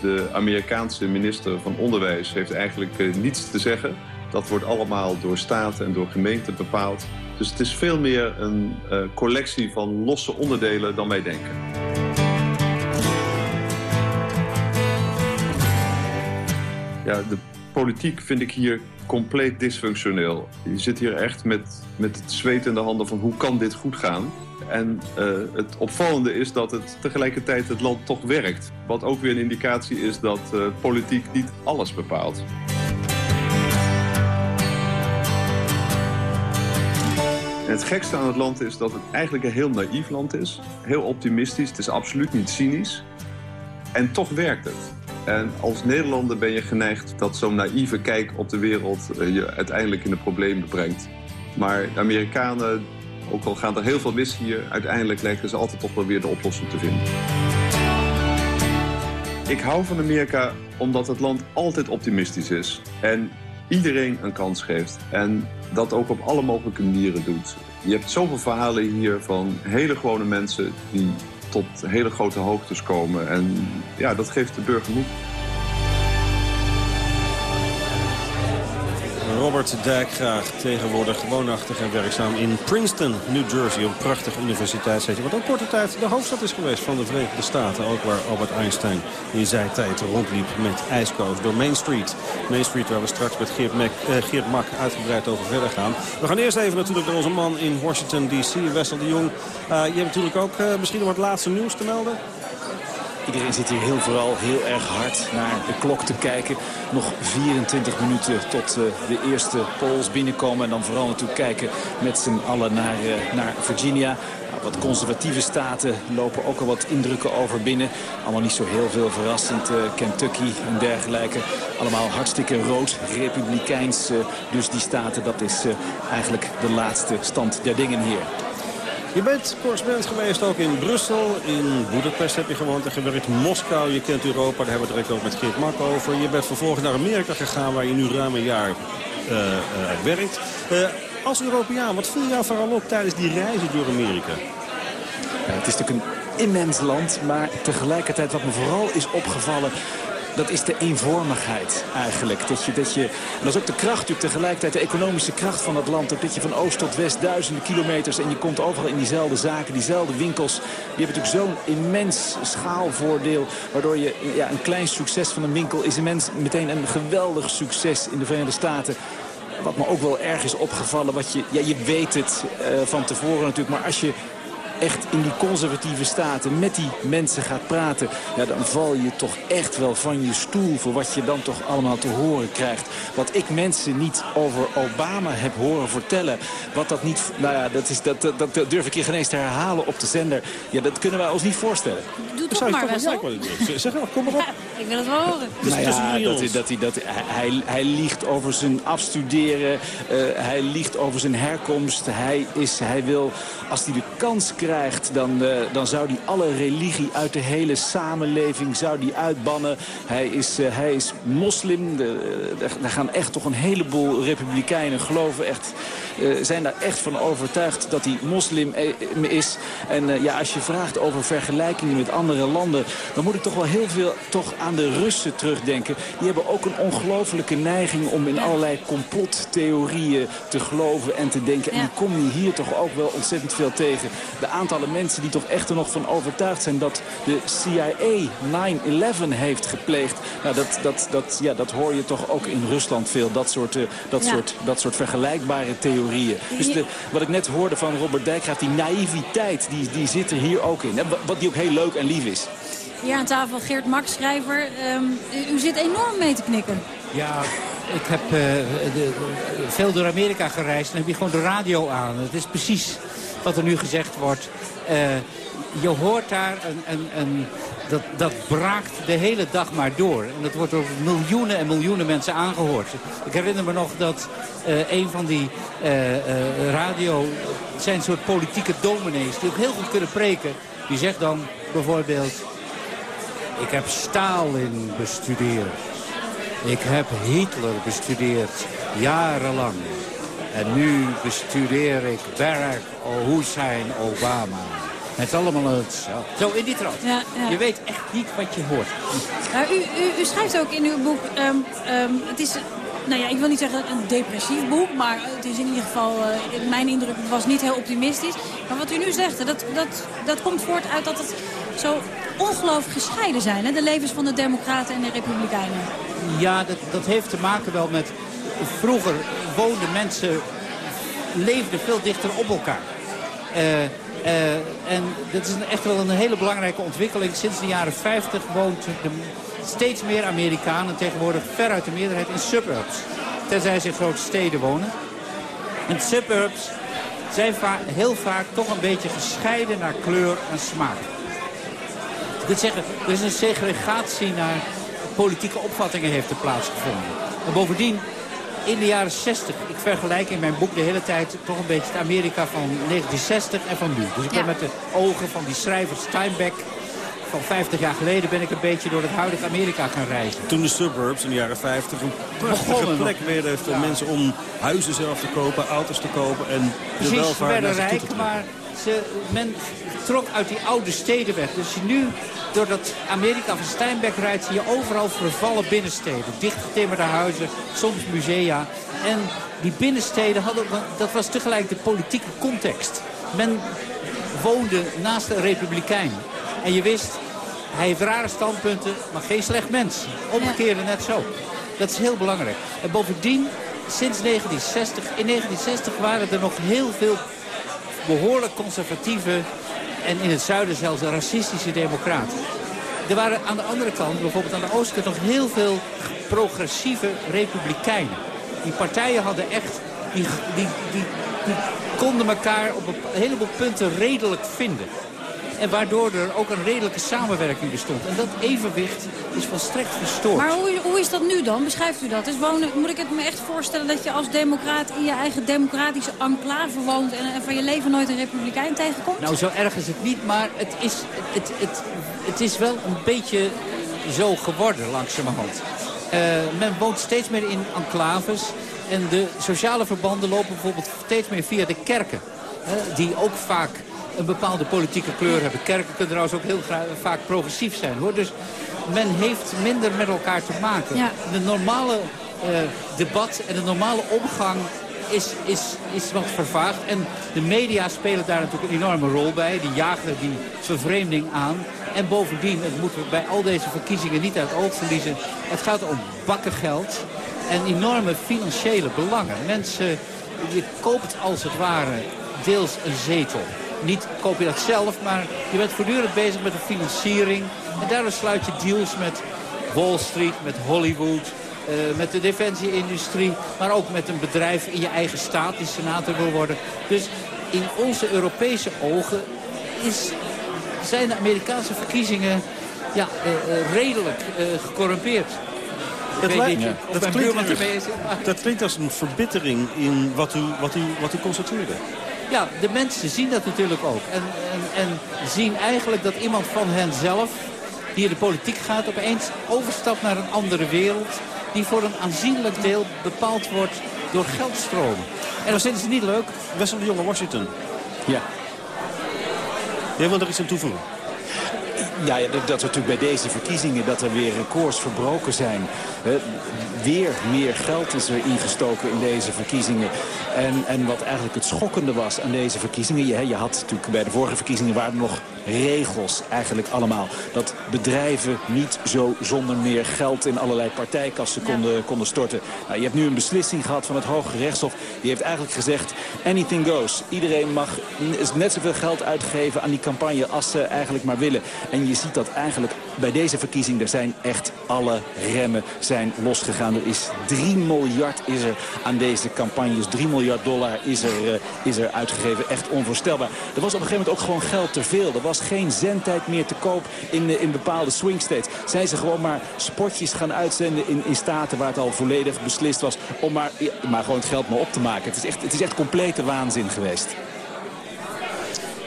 de Amerikaanse minister van Onderwijs heeft eigenlijk uh, niets te zeggen. Dat wordt allemaal door staten en door gemeenten bepaald. Dus het is veel meer een uh, collectie van losse onderdelen dan wij denken. Ja, de politiek vind ik hier compleet dysfunctioneel. Je zit hier echt met, met het zweet in de handen van hoe kan dit goed gaan? En uh, het opvallende is dat het tegelijkertijd het land toch werkt. Wat ook weer een indicatie is dat uh, politiek niet alles bepaalt. Het gekste aan het land is dat het eigenlijk een heel naïef land is. Heel optimistisch, het is absoluut niet cynisch. En toch werkt het. En als Nederlander ben je geneigd dat zo'n naïeve kijk op de wereld uh, je uiteindelijk in de problemen brengt. Maar de Amerikanen ook al gaat er heel veel mis hier, uiteindelijk lijken ze altijd toch wel weer de oplossing te vinden. Ik hou van Amerika omdat het land altijd optimistisch is. En iedereen een kans geeft. En dat ook op alle mogelijke manieren doet. Je hebt zoveel verhalen hier van hele gewone mensen die tot hele grote hoogtes komen. En ja, dat geeft de burger moed. Robert Dijkgraaf, tegenwoordig woonachtig en werkzaam in Princeton, New Jersey. Een prachtig universiteitsstadje, wat ook korte tijd de hoofdstad is geweest van de Verenigde Staten. Ook waar Albert Einstein in zijn tijd rondliep met ijskoos door Main Street. Main Street waar we straks met Geert, Mac, eh, Mak uitgebreid over verder gaan. We gaan eerst even natuurlijk naar onze man in Washington D.C., Wessel de Jong. Uh, je hebt natuurlijk ook uh, misschien nog wat laatste nieuws te melden. Iedereen zit hier heel vooral heel erg hard naar de klok te kijken. Nog 24 minuten tot uh, de eerste polls binnenkomen. En dan vooral natuurlijk kijken met z'n allen naar, uh, naar Virginia. Nou, wat conservatieve staten lopen ook al wat indrukken over binnen. Allemaal niet zo heel veel verrassend. Uh, Kentucky en dergelijke. Allemaal hartstikke rood, republikeins. dus die staten, dat is eigenlijk de laatste stand der dingen hier. Je bent correspondent geweest ook in Brussel. In Budapest heb je gewoond en gewerkt. Moskou, je kent Europa. Daar hebben we het direct ook met Geert Mak over. Je bent vervolgens naar Amerika gegaan waar je nu ruim een jaar uh, uh, werkt. Uh, als Europeaan, wat viel jou vooral op tijdens die reizen door Amerika? Ja, het is natuurlijk een immens land, maar tegelijkertijd wat me vooral is opgevallen dat is de eenvormigheid eigenlijk. Dat je, dat je, en dat is ook de kracht natuurlijk tegelijkertijd, de economische kracht van het land. Dat je van oost tot west duizenden kilometers en je komt overal in diezelfde zaken, diezelfde winkels. Die hebben natuurlijk zo'n immens schaalvoordeel. Waardoor je ja, een klein succes van een winkel is immens meteen een geweldig succes in de Verenigde Staten. Wat me ook wel erg is opgevallen, wat je, ja, je weet het uh, van tevoren natuurlijk, maar als je echt in die conservatieve staten met die mensen gaat praten... Ja, dan val je toch echt wel van je stoel voor wat je dan toch allemaal te horen krijgt. Wat ik mensen niet over Obama heb horen vertellen. Wat dat niet... Nou ja, dat, is, dat, dat, dat durf ik je geen eens te herhalen op de zender. Ja, dat kunnen wij ons niet voorstellen. Doe toch maar, Wessel. Zeg maar, kom maar op. ik wil het wel horen. Nou ja, dat, dat, hij, dat, hij, hij liegt over zijn afstuderen. Uh, hij liegt over zijn herkomst. Hij, is, hij wil, als hij de kans krijgt, dan, uh, dan zou hij alle religie uit de hele samenleving zou die uitbannen. Hij is, uh, hij is moslim. De, daar gaan echt toch een heleboel republikeinen geloven echt, uh, zijn daar echt van overtuigd dat hij moslim is. En ja, als je vraagt over vergelijkingen met andere landen, dan moet ik toch wel heel veel toch aan de Russen terugdenken. Die hebben ook een ongelofelijke neiging om in allerlei complottheorieën te geloven en te denken. En die kom je hier toch ook wel ontzettend veel tegen. De aantallen mensen die toch echt er nog van overtuigd zijn dat de CIA 9-11 heeft gepleegd. Nou, dat, dat, dat, ja, dat hoor je toch ook in Rusland veel. Dat soort, uh, dat, ja. soort, dat soort vergelijkbare theorieën. Dus de, wat ik net hoorde van Robert Dijkgraaf, die naïviteit, die, die zit er hier ook in. Wat die ook heel leuk en lief is. Hier aan tafel Geert Max, schrijver. Um, u zit enorm mee te knikken. Ja, ik heb uh, de, de, veel door Amerika gereisd en heb je gewoon de radio aan. Het is precies wat er nu gezegd wordt. Uh, je hoort daar een, een, een, dat, dat braakt de hele dag maar door. En dat wordt door miljoenen en miljoenen mensen aangehoord. Ik herinner me nog dat uh, een van die uh, radio... zijn soort politieke dominees die ook heel goed kunnen preken. Die zegt dan bijvoorbeeld... Ik heb Stalin bestudeerd. Ik heb Hitler bestudeerd, jarenlang. En nu bestudeer ik Barack Hussein Obama. Het is allemaal hetzelfde. Zo in die trant. Ja, ja. Je weet echt niet wat je hoort. Nou, u, u, u, schrijft ook in uw boek... Um, um, het is, nou ja, ik wil niet zeggen een depressief boek... maar het is in ieder geval... Uh, mijn indruk was niet heel optimistisch. Maar wat u nu zegt, dat, dat, dat komt voort uit dat het zo ongelooflijk gescheiden zijn. Hè? De levens van de democraten en de republikeinen. Ja, dat, dat heeft te maken wel met... Vroeger woonden mensen... leefden veel dichter op elkaar. Uh, uh, en dat is echt wel een hele belangrijke ontwikkeling. Sinds de jaren 50 woont de, steeds meer Amerikanen tegenwoordig veruit de meerderheid in suburbs. Tenzij ze in grote steden wonen. En suburbs zijn va heel vaak toch een beetje gescheiden naar kleur en smaak. Wil zeggen, er is een segregatie naar politieke opvattingen heeft er plaatsgevonden. En bovendien, in de jaren 60, ik vergelijk in mijn boek de hele tijd toch een beetje het Amerika van 1960 en van nu. Dus ik ben ja. met de ogen van die schrijver Steinbeck van 50 jaar geleden ben ik een beetje door het huidige Amerika gaan reizen. Toen de suburbs in de jaren 50 een prachtige plek werden voor ja. mensen om huizen zelf te kopen, auto's te kopen en Precies, de welvaart ze werden rijk, maar ze, men trok uit die oude steden weg. Dus nu, door dat Amerika van Steinbeck rijdt, zie je overal vervallen binnensteden. Dichtgetimmerde huizen, soms musea. En die binnensteden hadden, dat was tegelijk de politieke context. Men woonde naast een republikein. En je wist, hij heeft rare standpunten, maar geen slecht mens. Omgekeerde net zo. Dat is heel belangrijk. En bovendien, sinds 1960, in 1960 waren er nog heel veel behoorlijk conservatieve en in het zuiden zelfs racistische democraten. Er waren aan de andere kant, bijvoorbeeld aan de oostkant, nog heel veel progressieve republikeinen. Die partijen hadden echt, die, die, die, die konden elkaar op een heleboel punten redelijk vinden. En waardoor er ook een redelijke samenwerking bestond. En dat evenwicht is volstrekt verstoord. Maar hoe, hoe is dat nu dan? Beschrijft u dat? Dus wonen, moet ik het me echt voorstellen dat je als democraat in je eigen democratische enclave woont... en, en van je leven nooit een republikein tegenkomt? Nou, zo erg is het niet, maar het is, het, het, het is wel een beetje zo geworden langzamerhand. Uh, men woont steeds meer in enclaves. En de sociale verbanden lopen bijvoorbeeld steeds meer via de kerken. Hè, die ook vaak een bepaalde politieke kleur hebben. Kerken kunnen trouwens ook heel vaak progressief zijn. hoor. Dus men heeft minder met elkaar te maken. De normale uh, debat en de normale omgang is, is, is wat vervaagd. En de media spelen daar natuurlijk een enorme rol bij. Die jagen die vervreemding aan. En bovendien, dat moeten we bij al deze verkiezingen niet uit oog verliezen... het gaat om bakken geld en enorme financiële belangen. Mensen, je koopt als het ware deels een zetel. Niet koop je dat zelf, maar je bent voortdurend bezig met de financiering. En daardoor sluit je deals met Wall Street, met Hollywood... Uh, met de defensieindustrie, maar ook met een bedrijf in je eigen staat die senator wil worden. Dus in onze Europese ogen is, zijn de Amerikaanse verkiezingen ja, uh, uh, redelijk gecorrumpeerd. Dat, lijkt, ja. dat, klinkt, dat klinkt als een verbittering in wat u, wat u, wat u constateerde. Ja, de mensen zien dat natuurlijk ook. En, en, en zien eigenlijk dat iemand van hen in de politiek gaat... opeens overstapt naar een andere wereld... die voor een aanzienlijk deel bepaald wordt door geldstromen. En dat vinden ze niet leuk. Wessel de Jonge, Washington. Ja. Jij wil er iets aan toevoegen? Ja, dat, dat natuurlijk bij deze verkiezingen dat er weer records verbroken zijn. weer meer geld is er ingestoken in deze verkiezingen. En, en wat eigenlijk het schokkende was aan deze verkiezingen... Je, je had natuurlijk bij de vorige verkiezingen waren er nog regels eigenlijk allemaal. Dat bedrijven niet zo zonder meer geld in allerlei partijkassen konden, konden storten. Nou, je hebt nu een beslissing gehad van het Hoge Rechtshof. Die heeft eigenlijk gezegd, anything goes. Iedereen mag net zoveel geld uitgeven aan die campagne als ze eigenlijk maar willen. En je ziet dat eigenlijk bij deze verkiezing, er zijn echt alle remmen zijn losgegaan. Er is 3 miljard is er aan deze campagnes. 3 miljard dollar is er, uh, is er uitgegeven. Echt onvoorstelbaar. Er was op een gegeven moment ook gewoon geld te veel. Er was geen zendtijd meer te koop in, uh, in bepaalde swing states. Zijn ze gewoon maar spotjes gaan uitzenden in, in staten waar het al volledig beslist was. Om maar, maar gewoon het geld maar op te maken. Het is echt, het is echt complete waanzin geweest.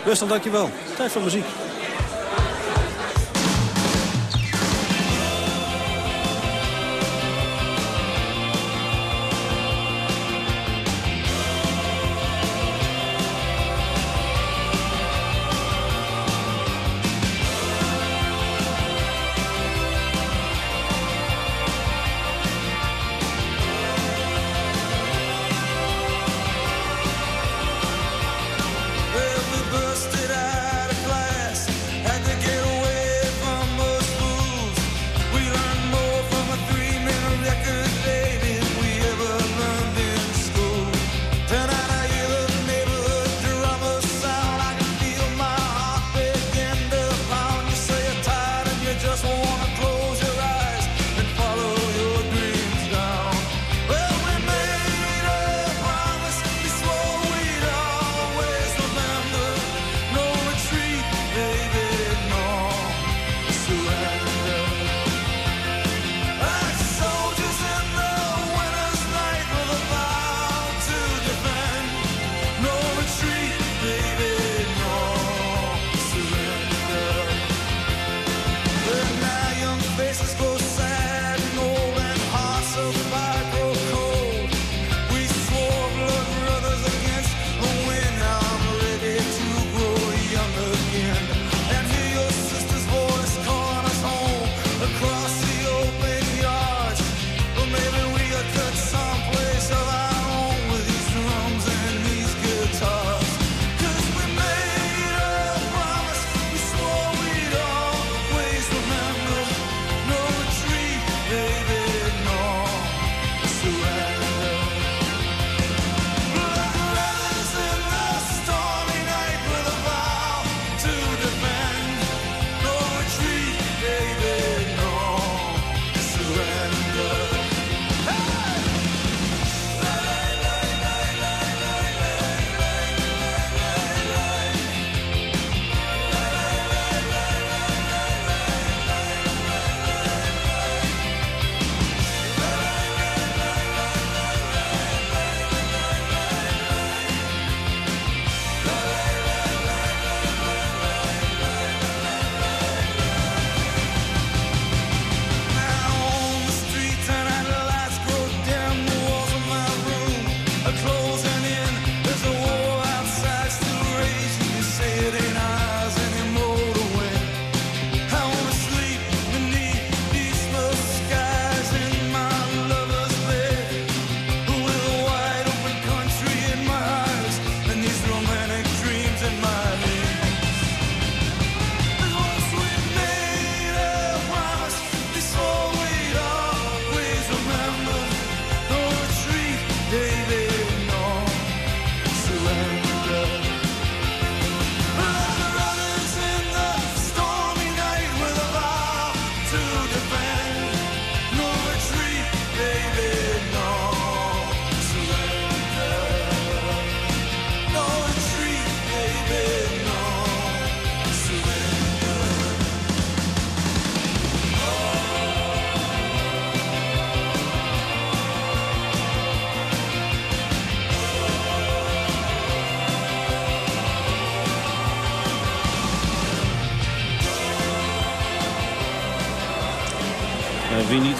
Rusland, dankjewel. Tijd voor muziek.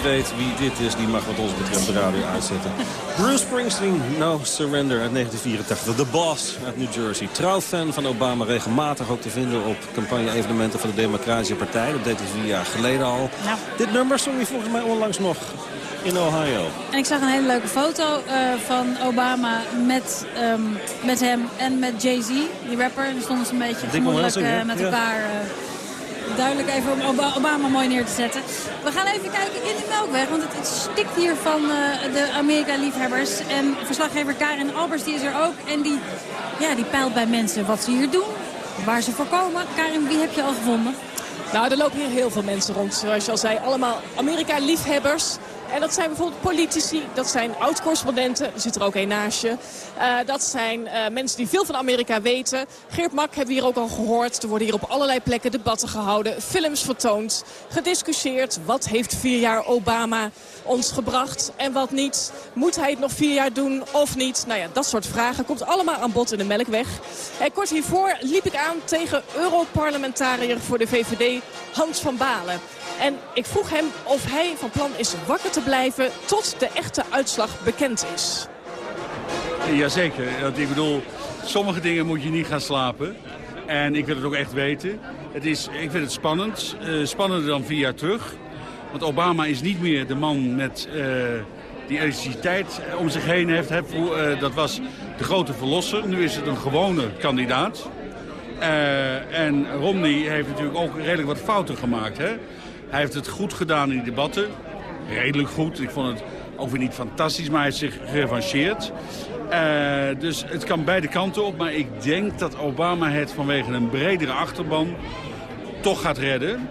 Weet wie dit is, die mag wat ons betreft de radio uitzetten. Bruce Springsteen, No Surrender uit 1984. The Boss uit New Jersey. Trouw fan van Obama, regelmatig ook te vinden op campagne-evenementen van de Democratische Partij. Dat deed hij vier jaar geleden al. Nou. Dit nummer zong hij volgens mij onlangs nog in Ohio. En ik zag een hele leuke foto uh, van Obama met, um, met hem en met Jay-Z, die rapper. En stonden ze een beetje gemoedelijk uh, met elkaar... Uh, duidelijk even om Obama mooi neer te zetten. We gaan even kijken in de Melkweg, want het, stikt hier van uh, de Amerika-liefhebbers. En verslaggever Karin Albers die is er ook. En die, ja, die peilt bij mensen wat ze hier doen, waar ze voor komen. Karin, wie heb je al gevonden? Nou, er lopen hier heel veel mensen rond. Zoals je al zei, allemaal Amerika-liefhebbers. En dat zijn bijvoorbeeld politici, dat zijn oud-correspondenten. Er zit er ook een naast je. Uh, dat zijn uh, mensen die veel van Amerika weten. Geert Mak hebben we hier ook al gehoord. Er worden hier op allerlei plekken debatten gehouden. Films vertoond. Gediscussieerd. Wat heeft vier jaar Obama ons gebracht en wat niet? Moet hij het nog vier jaar doen of niet? Nou ja, dat soort vragen komt allemaal aan bod in de Melkweg. En kort hiervoor liep ik aan tegen Europarlementariër voor de VVD, Hans van Balen. En ik vroeg hem of hij van plan is wakker te blijven tot de echte uitslag bekend is. Jazeker. Ik bedoel, sommige dingen moet je niet gaan slapen. En ik wil het ook echt weten. Het is, ik vind het spannend. Uh, spannender dan vier jaar terug. Want Obama is niet meer de man met uh, die elektriciteit om zich heen heeft. He, uh, dat was de grote verlosser. Nu is het een gewone kandidaat. en Romney heeft natuurlijk ook redelijk wat fouten gemaakt. Hè? Hij heeft het goed gedaan in die debatten. Redelijk goed. Ik vond het ook weer niet fantastisch, maar hij heeft zich gerevancheerd. Uh, dus het kan beide kanten op. Maar ik denk dat Obama het vanwege een bredere achterban toch gaat redden.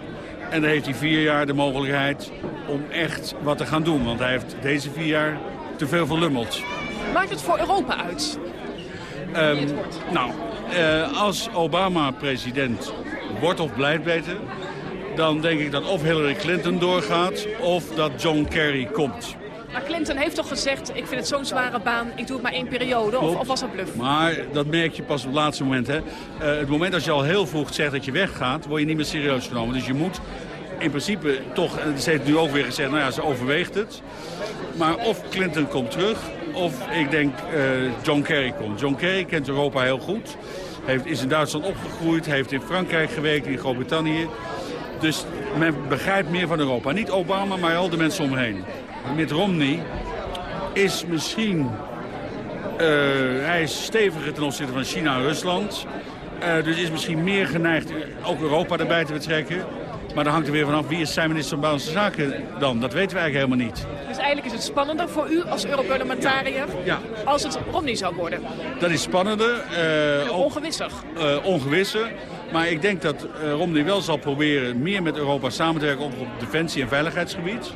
En dan heeft hij vier jaar de mogelijkheid om echt wat te gaan doen. Want hij heeft deze vier jaar te veel verlummeld. Maakt het voor Europa uit? Um, nou, uh, als Obama president wordt of blijft beter dan denk ik dat of Hillary Clinton doorgaat of dat John Kerry komt. Maar Clinton heeft toch gezegd, ik vind het zo'n zware baan, ik doe het maar één periode. Of, of, was dat bluff? Maar dat merk je pas op het laatste moment. Hè. Uh, het moment als je al heel vroeg zegt dat je weggaat, word je niet meer serieus genomen. Dus je moet in principe toch, en ze heeft nu ook weer gezegd, nou ja, ze overweegt het. Maar of Clinton komt terug, of ik denk uh, John Kerry komt. John Kerry kent Europa heel goed. Heeft, is in Duitsland opgegroeid, heeft in Frankrijk gewerkt, in Groot-Brittannië. Dus men begrijpt meer van Europa. Niet Obama, maar al de mensen omheen. Met Romney is misschien... Uh, hij is steviger ten opzichte van China en Rusland. Uh, dus is misschien meer geneigd ook Europa erbij te betrekken. Maar dan hangt er weer vanaf wie is zijn minister van Buitenlandse Zaken dan. Dat weten we eigenlijk helemaal niet. Eigenlijk is het spannender voor u als Europarlementariër ja. als het Romney zou worden? Dat is spannender. Uh, ongewisser. Uh, ongewisser. Maar ik denk dat uh, Romney wel zal proberen meer met Europa samen te werken op, op defensie- en veiligheidsgebied.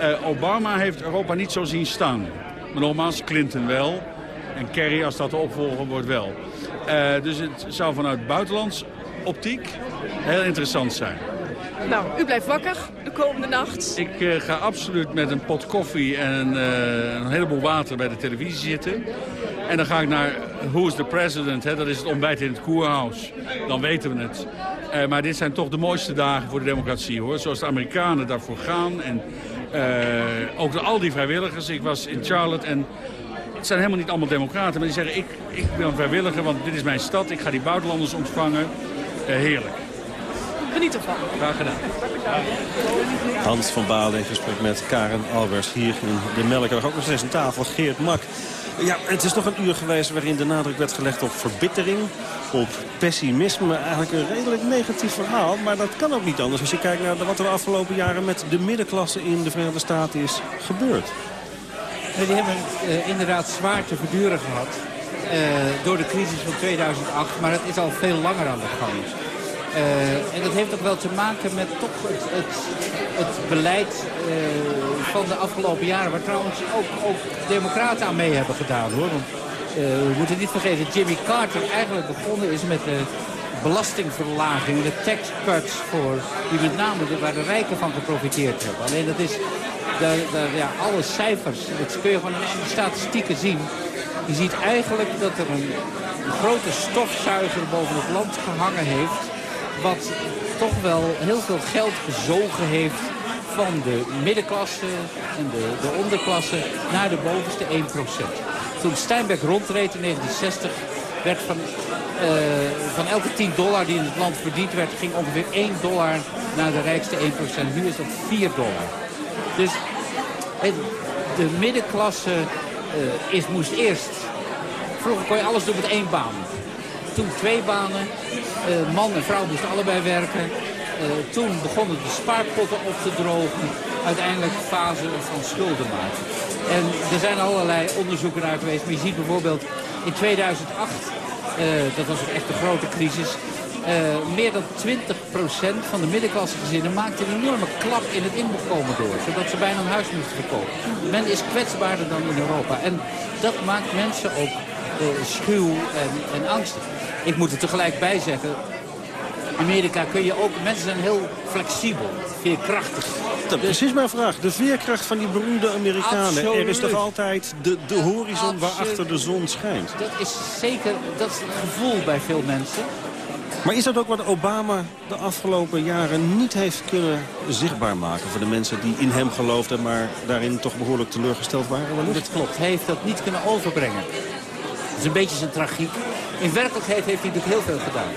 Uh, Obama heeft Europa niet zo zien staan. Maar nogmaals, Clinton wel. En Kerry, als dat de opvolger wordt, wel. Uh, dus het zou vanuit buitenlands optiek heel interessant zijn. Nou, u blijft wakker de komende nacht. Ik uh, ga absoluut met een pot koffie en uh, een heleboel water bij de televisie zitten. En dan ga ik naar Who's the President, hè? dat is het ontbijt in het Koerhuis. Dan weten we het. Uh, maar dit zijn toch de mooiste dagen voor de democratie, hoor. Zoals de Amerikanen daarvoor gaan. En ook al die vrijwilligers. Ik was in Charlotte en het zijn helemaal niet allemaal democraten. Maar die zeggen, ik, ik ben vrijwilliger, want dit is mijn stad. Ik ga die buitenlanders ontvangen. heerlijk. Geniet ervan. Graag gedaan. Hans van Balen in gesprek met Karen Albers hier in de Melkweg. Ook nog steeds aan tafel, Geert Mak. Ja, het is nog een uur geweest waarin de nadruk werd gelegd op verbittering, op pessimisme. Eigenlijk een redelijk negatief verhaal, maar dat kan ook niet anders als je kijkt naar wat er de afgelopen jaren met de middenklasse in de Verenigde Staten is gebeurd. Die hebben uh, inderdaad zwaar te verduren gehad uh, door de crisis van 2008, maar het is al veel langer aan de gang. Uh, en dat heeft ook wel te maken met toch het, het, beleid uh, van de afgelopen jaren. Waar trouwens ook, ook democraten aan mee hebben gedaan. hoor. Want uh, we moeten niet vergeten dat Jimmy Carter eigenlijk begonnen is met de belastingverlaging. De tax cuts voor die met name de, waar de rijken van geprofiteerd hebben. Alleen dat is, ja, alle cijfers, dat kun je gewoon de statistieken zien. Je ziet eigenlijk dat er een grote stofzuiger boven het land gehangen heeft wat toch wel heel veel geld gezogen heeft van de middenklasse en de, de onderklasse naar de bovenste 1%. Toen Steinbeck rondreed in 1960 werd van, uh, van elke 10 dollar die in het land verdiend werd... ging ongeveer 1 dollar naar de rijkste 1%. Nu is dat 4 dollar. Dus de middenklasse uh, is, moest eerst... Vroeger kon je alles doen met één baan. Toen twee banen. Uh, man en vrouw moesten allebei werken. Uh, toen begonnen de spaarpotten op te drogen. Uiteindelijk fase van schulden maken. En er zijn allerlei onderzoeken naar geweest. Maar je ziet bijvoorbeeld in 2008, dat was echt een grote crisis... Meer dan 20% van de middenklasse gezinnen maakte een enorme klap in het inkomen door. Zodat ze bijna een huis moesten verkopen. Men is kwetsbaarder dan in Europa. En dat maakt mensen ook schuw en, en angstig. Ik moet er tegelijk bij zeggen, Amerika kun je ook... Mensen zijn heel flexibel, veerkrachtig. Dat is precies mijn vraag. De veerkracht van die beroemde Amerikanen. Er is toch altijd de, de horizon waarachter de zon schijnt? Dat is zeker dat is het gevoel bij veel mensen. Maar is dat ook wat Obama de afgelopen jaren niet heeft kunnen zichtbaar maken... voor de mensen die in hem geloofden, maar daarin toch behoorlijk teleurgesteld waren? Dat klopt. Hij heeft dat niet kunnen overbrengen. Is een beetje zijn tragiek. In werkelijkheid heeft hij natuurlijk heel veel gedaan.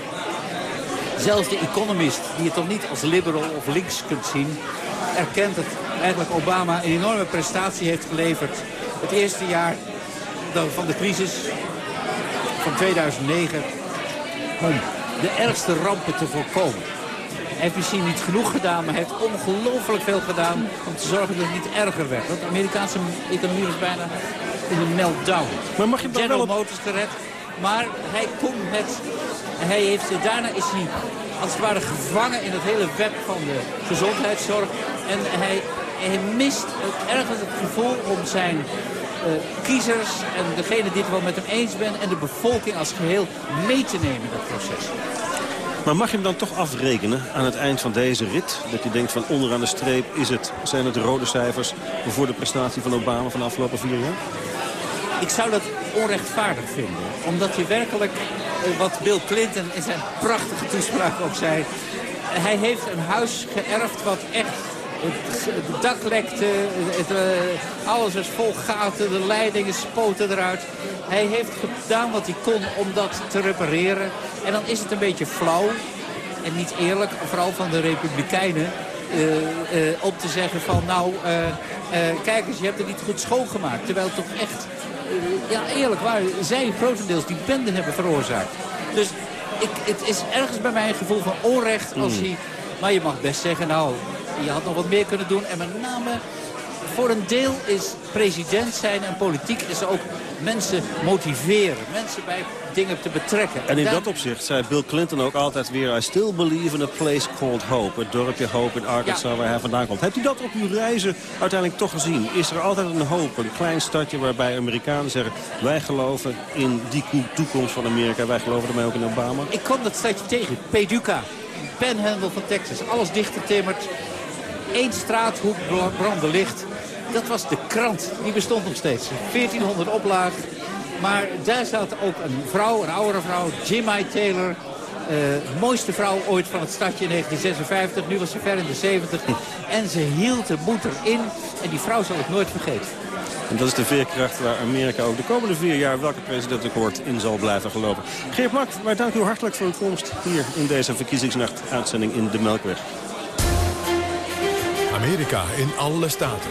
Zelfs de Economist, die je toch niet als liberal of links kunt zien... erkent dat eigenlijk Obama een enorme prestatie heeft geleverd. Het eerste jaar van de crisis van 2009 om de ergste rampen te voorkomen. Hij heeft misschien niet genoeg gedaan, maar hij heeft ongelooflijk veel gedaan... om te zorgen dat het niet erger werd. Want de Amerikaanse economie was bijna in een meltdown. Maar mag je General wel Motors gered. Maar hij kon met... Hij heeft, daarna is hij als het ware gevangen in het hele web van de gezondheidszorg. En hij, hij mist ergens het gevoel om zijn uh, kiezers en degene die het wel met hem eens ben... en de bevolking als geheel mee te nemen in dat proces. Maar mag je hem dan toch afrekenen aan het eind van deze rit? Dat je denkt van onderaan de streep is het, zijn het rode cijfers... voor de prestatie van Obama van de afgelopen vier jaar? Ik zou dat onrechtvaardig vinden. Omdat je werkelijk, eh, wat Bill Clinton in zijn prachtige toespraak ook zei... hij heeft een huis geërfd wat echt het, dak lekte, het, uh, alles was vol gaten, de leidingen spoten eruit. Hij heeft gedaan wat hij kon om dat te repareren. En dan is het een beetje flauw en niet eerlijk, vooral van de Republikeinen... Uh, uh, om te zeggen van nou, kijk eens, je hebt het niet goed schoongemaakt. Terwijl het toch echt, ja eerlijk waar, zij grotendeels die bende hebben veroorzaakt. Dus ik, het is ergens bij mij een gevoel van onrecht als hmm. hij... Maar je mag best zeggen, nou, je had nog wat meer kunnen doen. En met name voor een deel is president zijn en politiek is ook mensen motiveren. Mensen bij dingen te betrekken. En in dat opzicht zei Bill Clinton ook altijd weer... I still believe in a place called Hope. Het dorpje Hope in Arkansas waar hij vandaan komt. Hebt u dat op uw reizen uiteindelijk toch gezien? Is er altijd een hoop, een klein stadje waarbij Amerikanen zeggen... wij geloven in die toekomst van Amerika. Wij geloven ermee ook in Obama. Ik kwam dat stadje tegen. Paducah. Panhandle van Texas. Alles dichtgetimmerd één straathoek brandde licht. Dat was de krant. Die bestond nog steeds. 1400 oplagen. Maar daar zat ook een vrouw, een oudere vrouw, Jimmy Taylor. Uh, mooiste vrouw ooit van het stadje in 1956. Nu was ze ver in de 70. En ze hield de moed erin. En die vrouw zal ik nooit vergeten. En dat is de veerkracht waar Amerika ook de komende vier jaar... welke president ook wordt, in zal blijven gelopen. Geert Mak, wij danken u hartelijk voor uw komst hier in deze verkiezingsnacht uitzending in de Melkweg. Amerika in alle staten.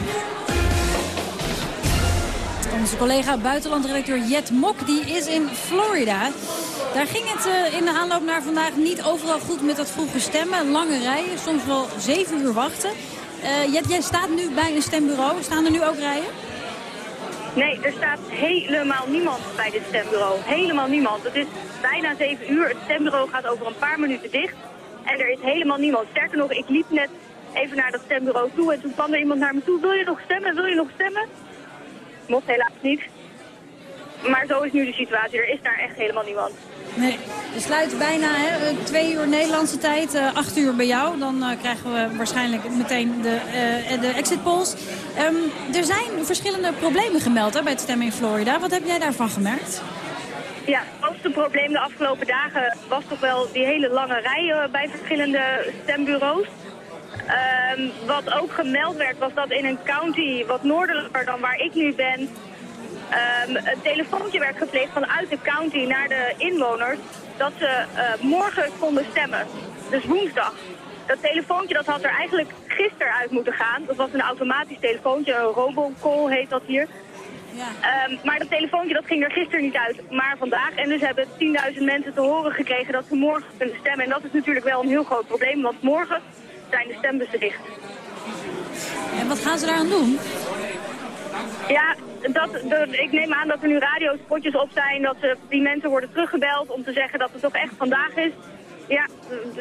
Onze collega buitenlandredacteur Jet Mok die is in Florida. Daar ging het uh, in de aanloop naar vandaag niet overal goed met dat vroege stemmen. Lange rijen, soms wel zeven uur wachten. Uh, Jet, jij staat nu bij een stembureau. Staan er nu ook rijen? Nee, er staat helemaal niemand bij dit stembureau. Helemaal niemand. Het is bijna zeven uur. Het stembureau gaat over een paar minuten dicht. En er is helemaal niemand. Sterker nog, ik liep net even naar dat stembureau toe. En toen kwam er iemand naar me toe. Wil je nog stemmen? Wil je nog stemmen? Mocht helaas niet. Maar zo is nu de situatie. Er is daar echt helemaal niemand. Nee, we sluiten bijna hè, eh, twee uur Nederlandse tijd, uh, acht uur bij jou. Dan uh, krijgen we waarschijnlijk meteen de, uh, de exit polls. Um, er zijn verschillende problemen gemeld hè, bij het stemmen in Florida. Wat heb jij daarvan gemerkt? Ja, het grootste probleem de afgelopen dagen was toch wel die hele lange rijen bij verschillende stembureaus. Ehm, wat ook gemeld werd was dat in een county wat noordelijker dan waar ik nu ben... Um, een telefoontje werd gepleegd vanuit de county naar de inwoners... dat ze uh, morgen konden stemmen. Dus woensdag. Dat telefoontje dat had er eigenlijk gisteren uit moeten gaan. Dat was een automatisch telefoontje, een robocall heet dat hier. Ja. Um, maar dat telefoontje dat ging er gisteren niet uit, maar vandaag. En dus hebben 10.000 mensen te horen gekregen dat ze morgen kunnen stemmen. En dat is natuurlijk wel een heel groot probleem, want morgen zijn de stembussen dicht. En wat gaan ze daaraan doen? Ja, dat, de, ik neem aan dat er nu radiospotjes op zijn, dat ze, die mensen worden teruggebeld om te zeggen dat het toch echt vandaag is. Ja,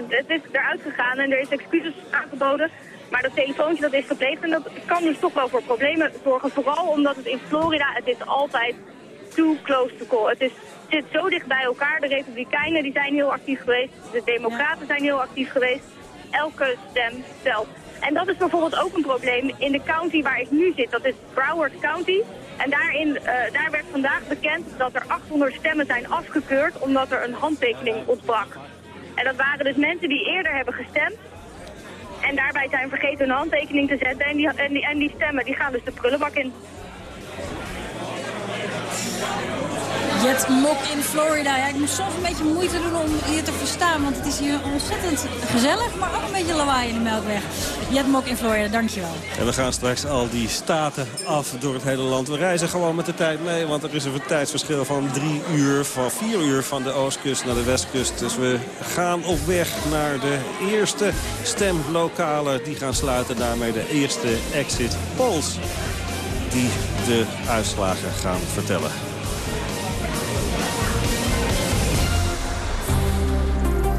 het is eruit gegaan en er is excuses aangeboden. Maar dat telefoontje dat is gepleegd en dat kan dus toch wel voor problemen zorgen. Vooral omdat het in Florida, het is altijd too close to call. Het is, zit zo dicht bij elkaar. De Republikeinen die zijn heel actief geweest. De Democraten zijn heel actief geweest. Elke stem telt. En dat is bijvoorbeeld ook een probleem in de county waar ik nu zit. Dat is Broward County. En daarin, uh, daar werd vandaag bekend dat er 800 stemmen zijn afgekeurd omdat er een handtekening ontbrak. En dat waren dus mensen die eerder hebben gestemd. En daarbij zijn vergeten hun handtekening te zetten. En die, en die, en die stemmen die gaan dus de prullenbak in. Jet Mok in Florida. Ja, ik moet soms een beetje moeite doen om hier te verstaan. Want het is hier ontzettend gezellig, maar ook een beetje lawaai in de Melkweg. Jet Mok in Florida, dankjewel. En we gaan straks al die staten af door het hele land. We reizen gewoon met de tijd mee, want er is een tijdsverschil van drie uur, van vier uur van de oostkust naar de westkust. Dus we gaan op weg naar de eerste stemlokalen. Die gaan sluiten daarmee de eerste exit polls die de uitslagen gaan vertellen.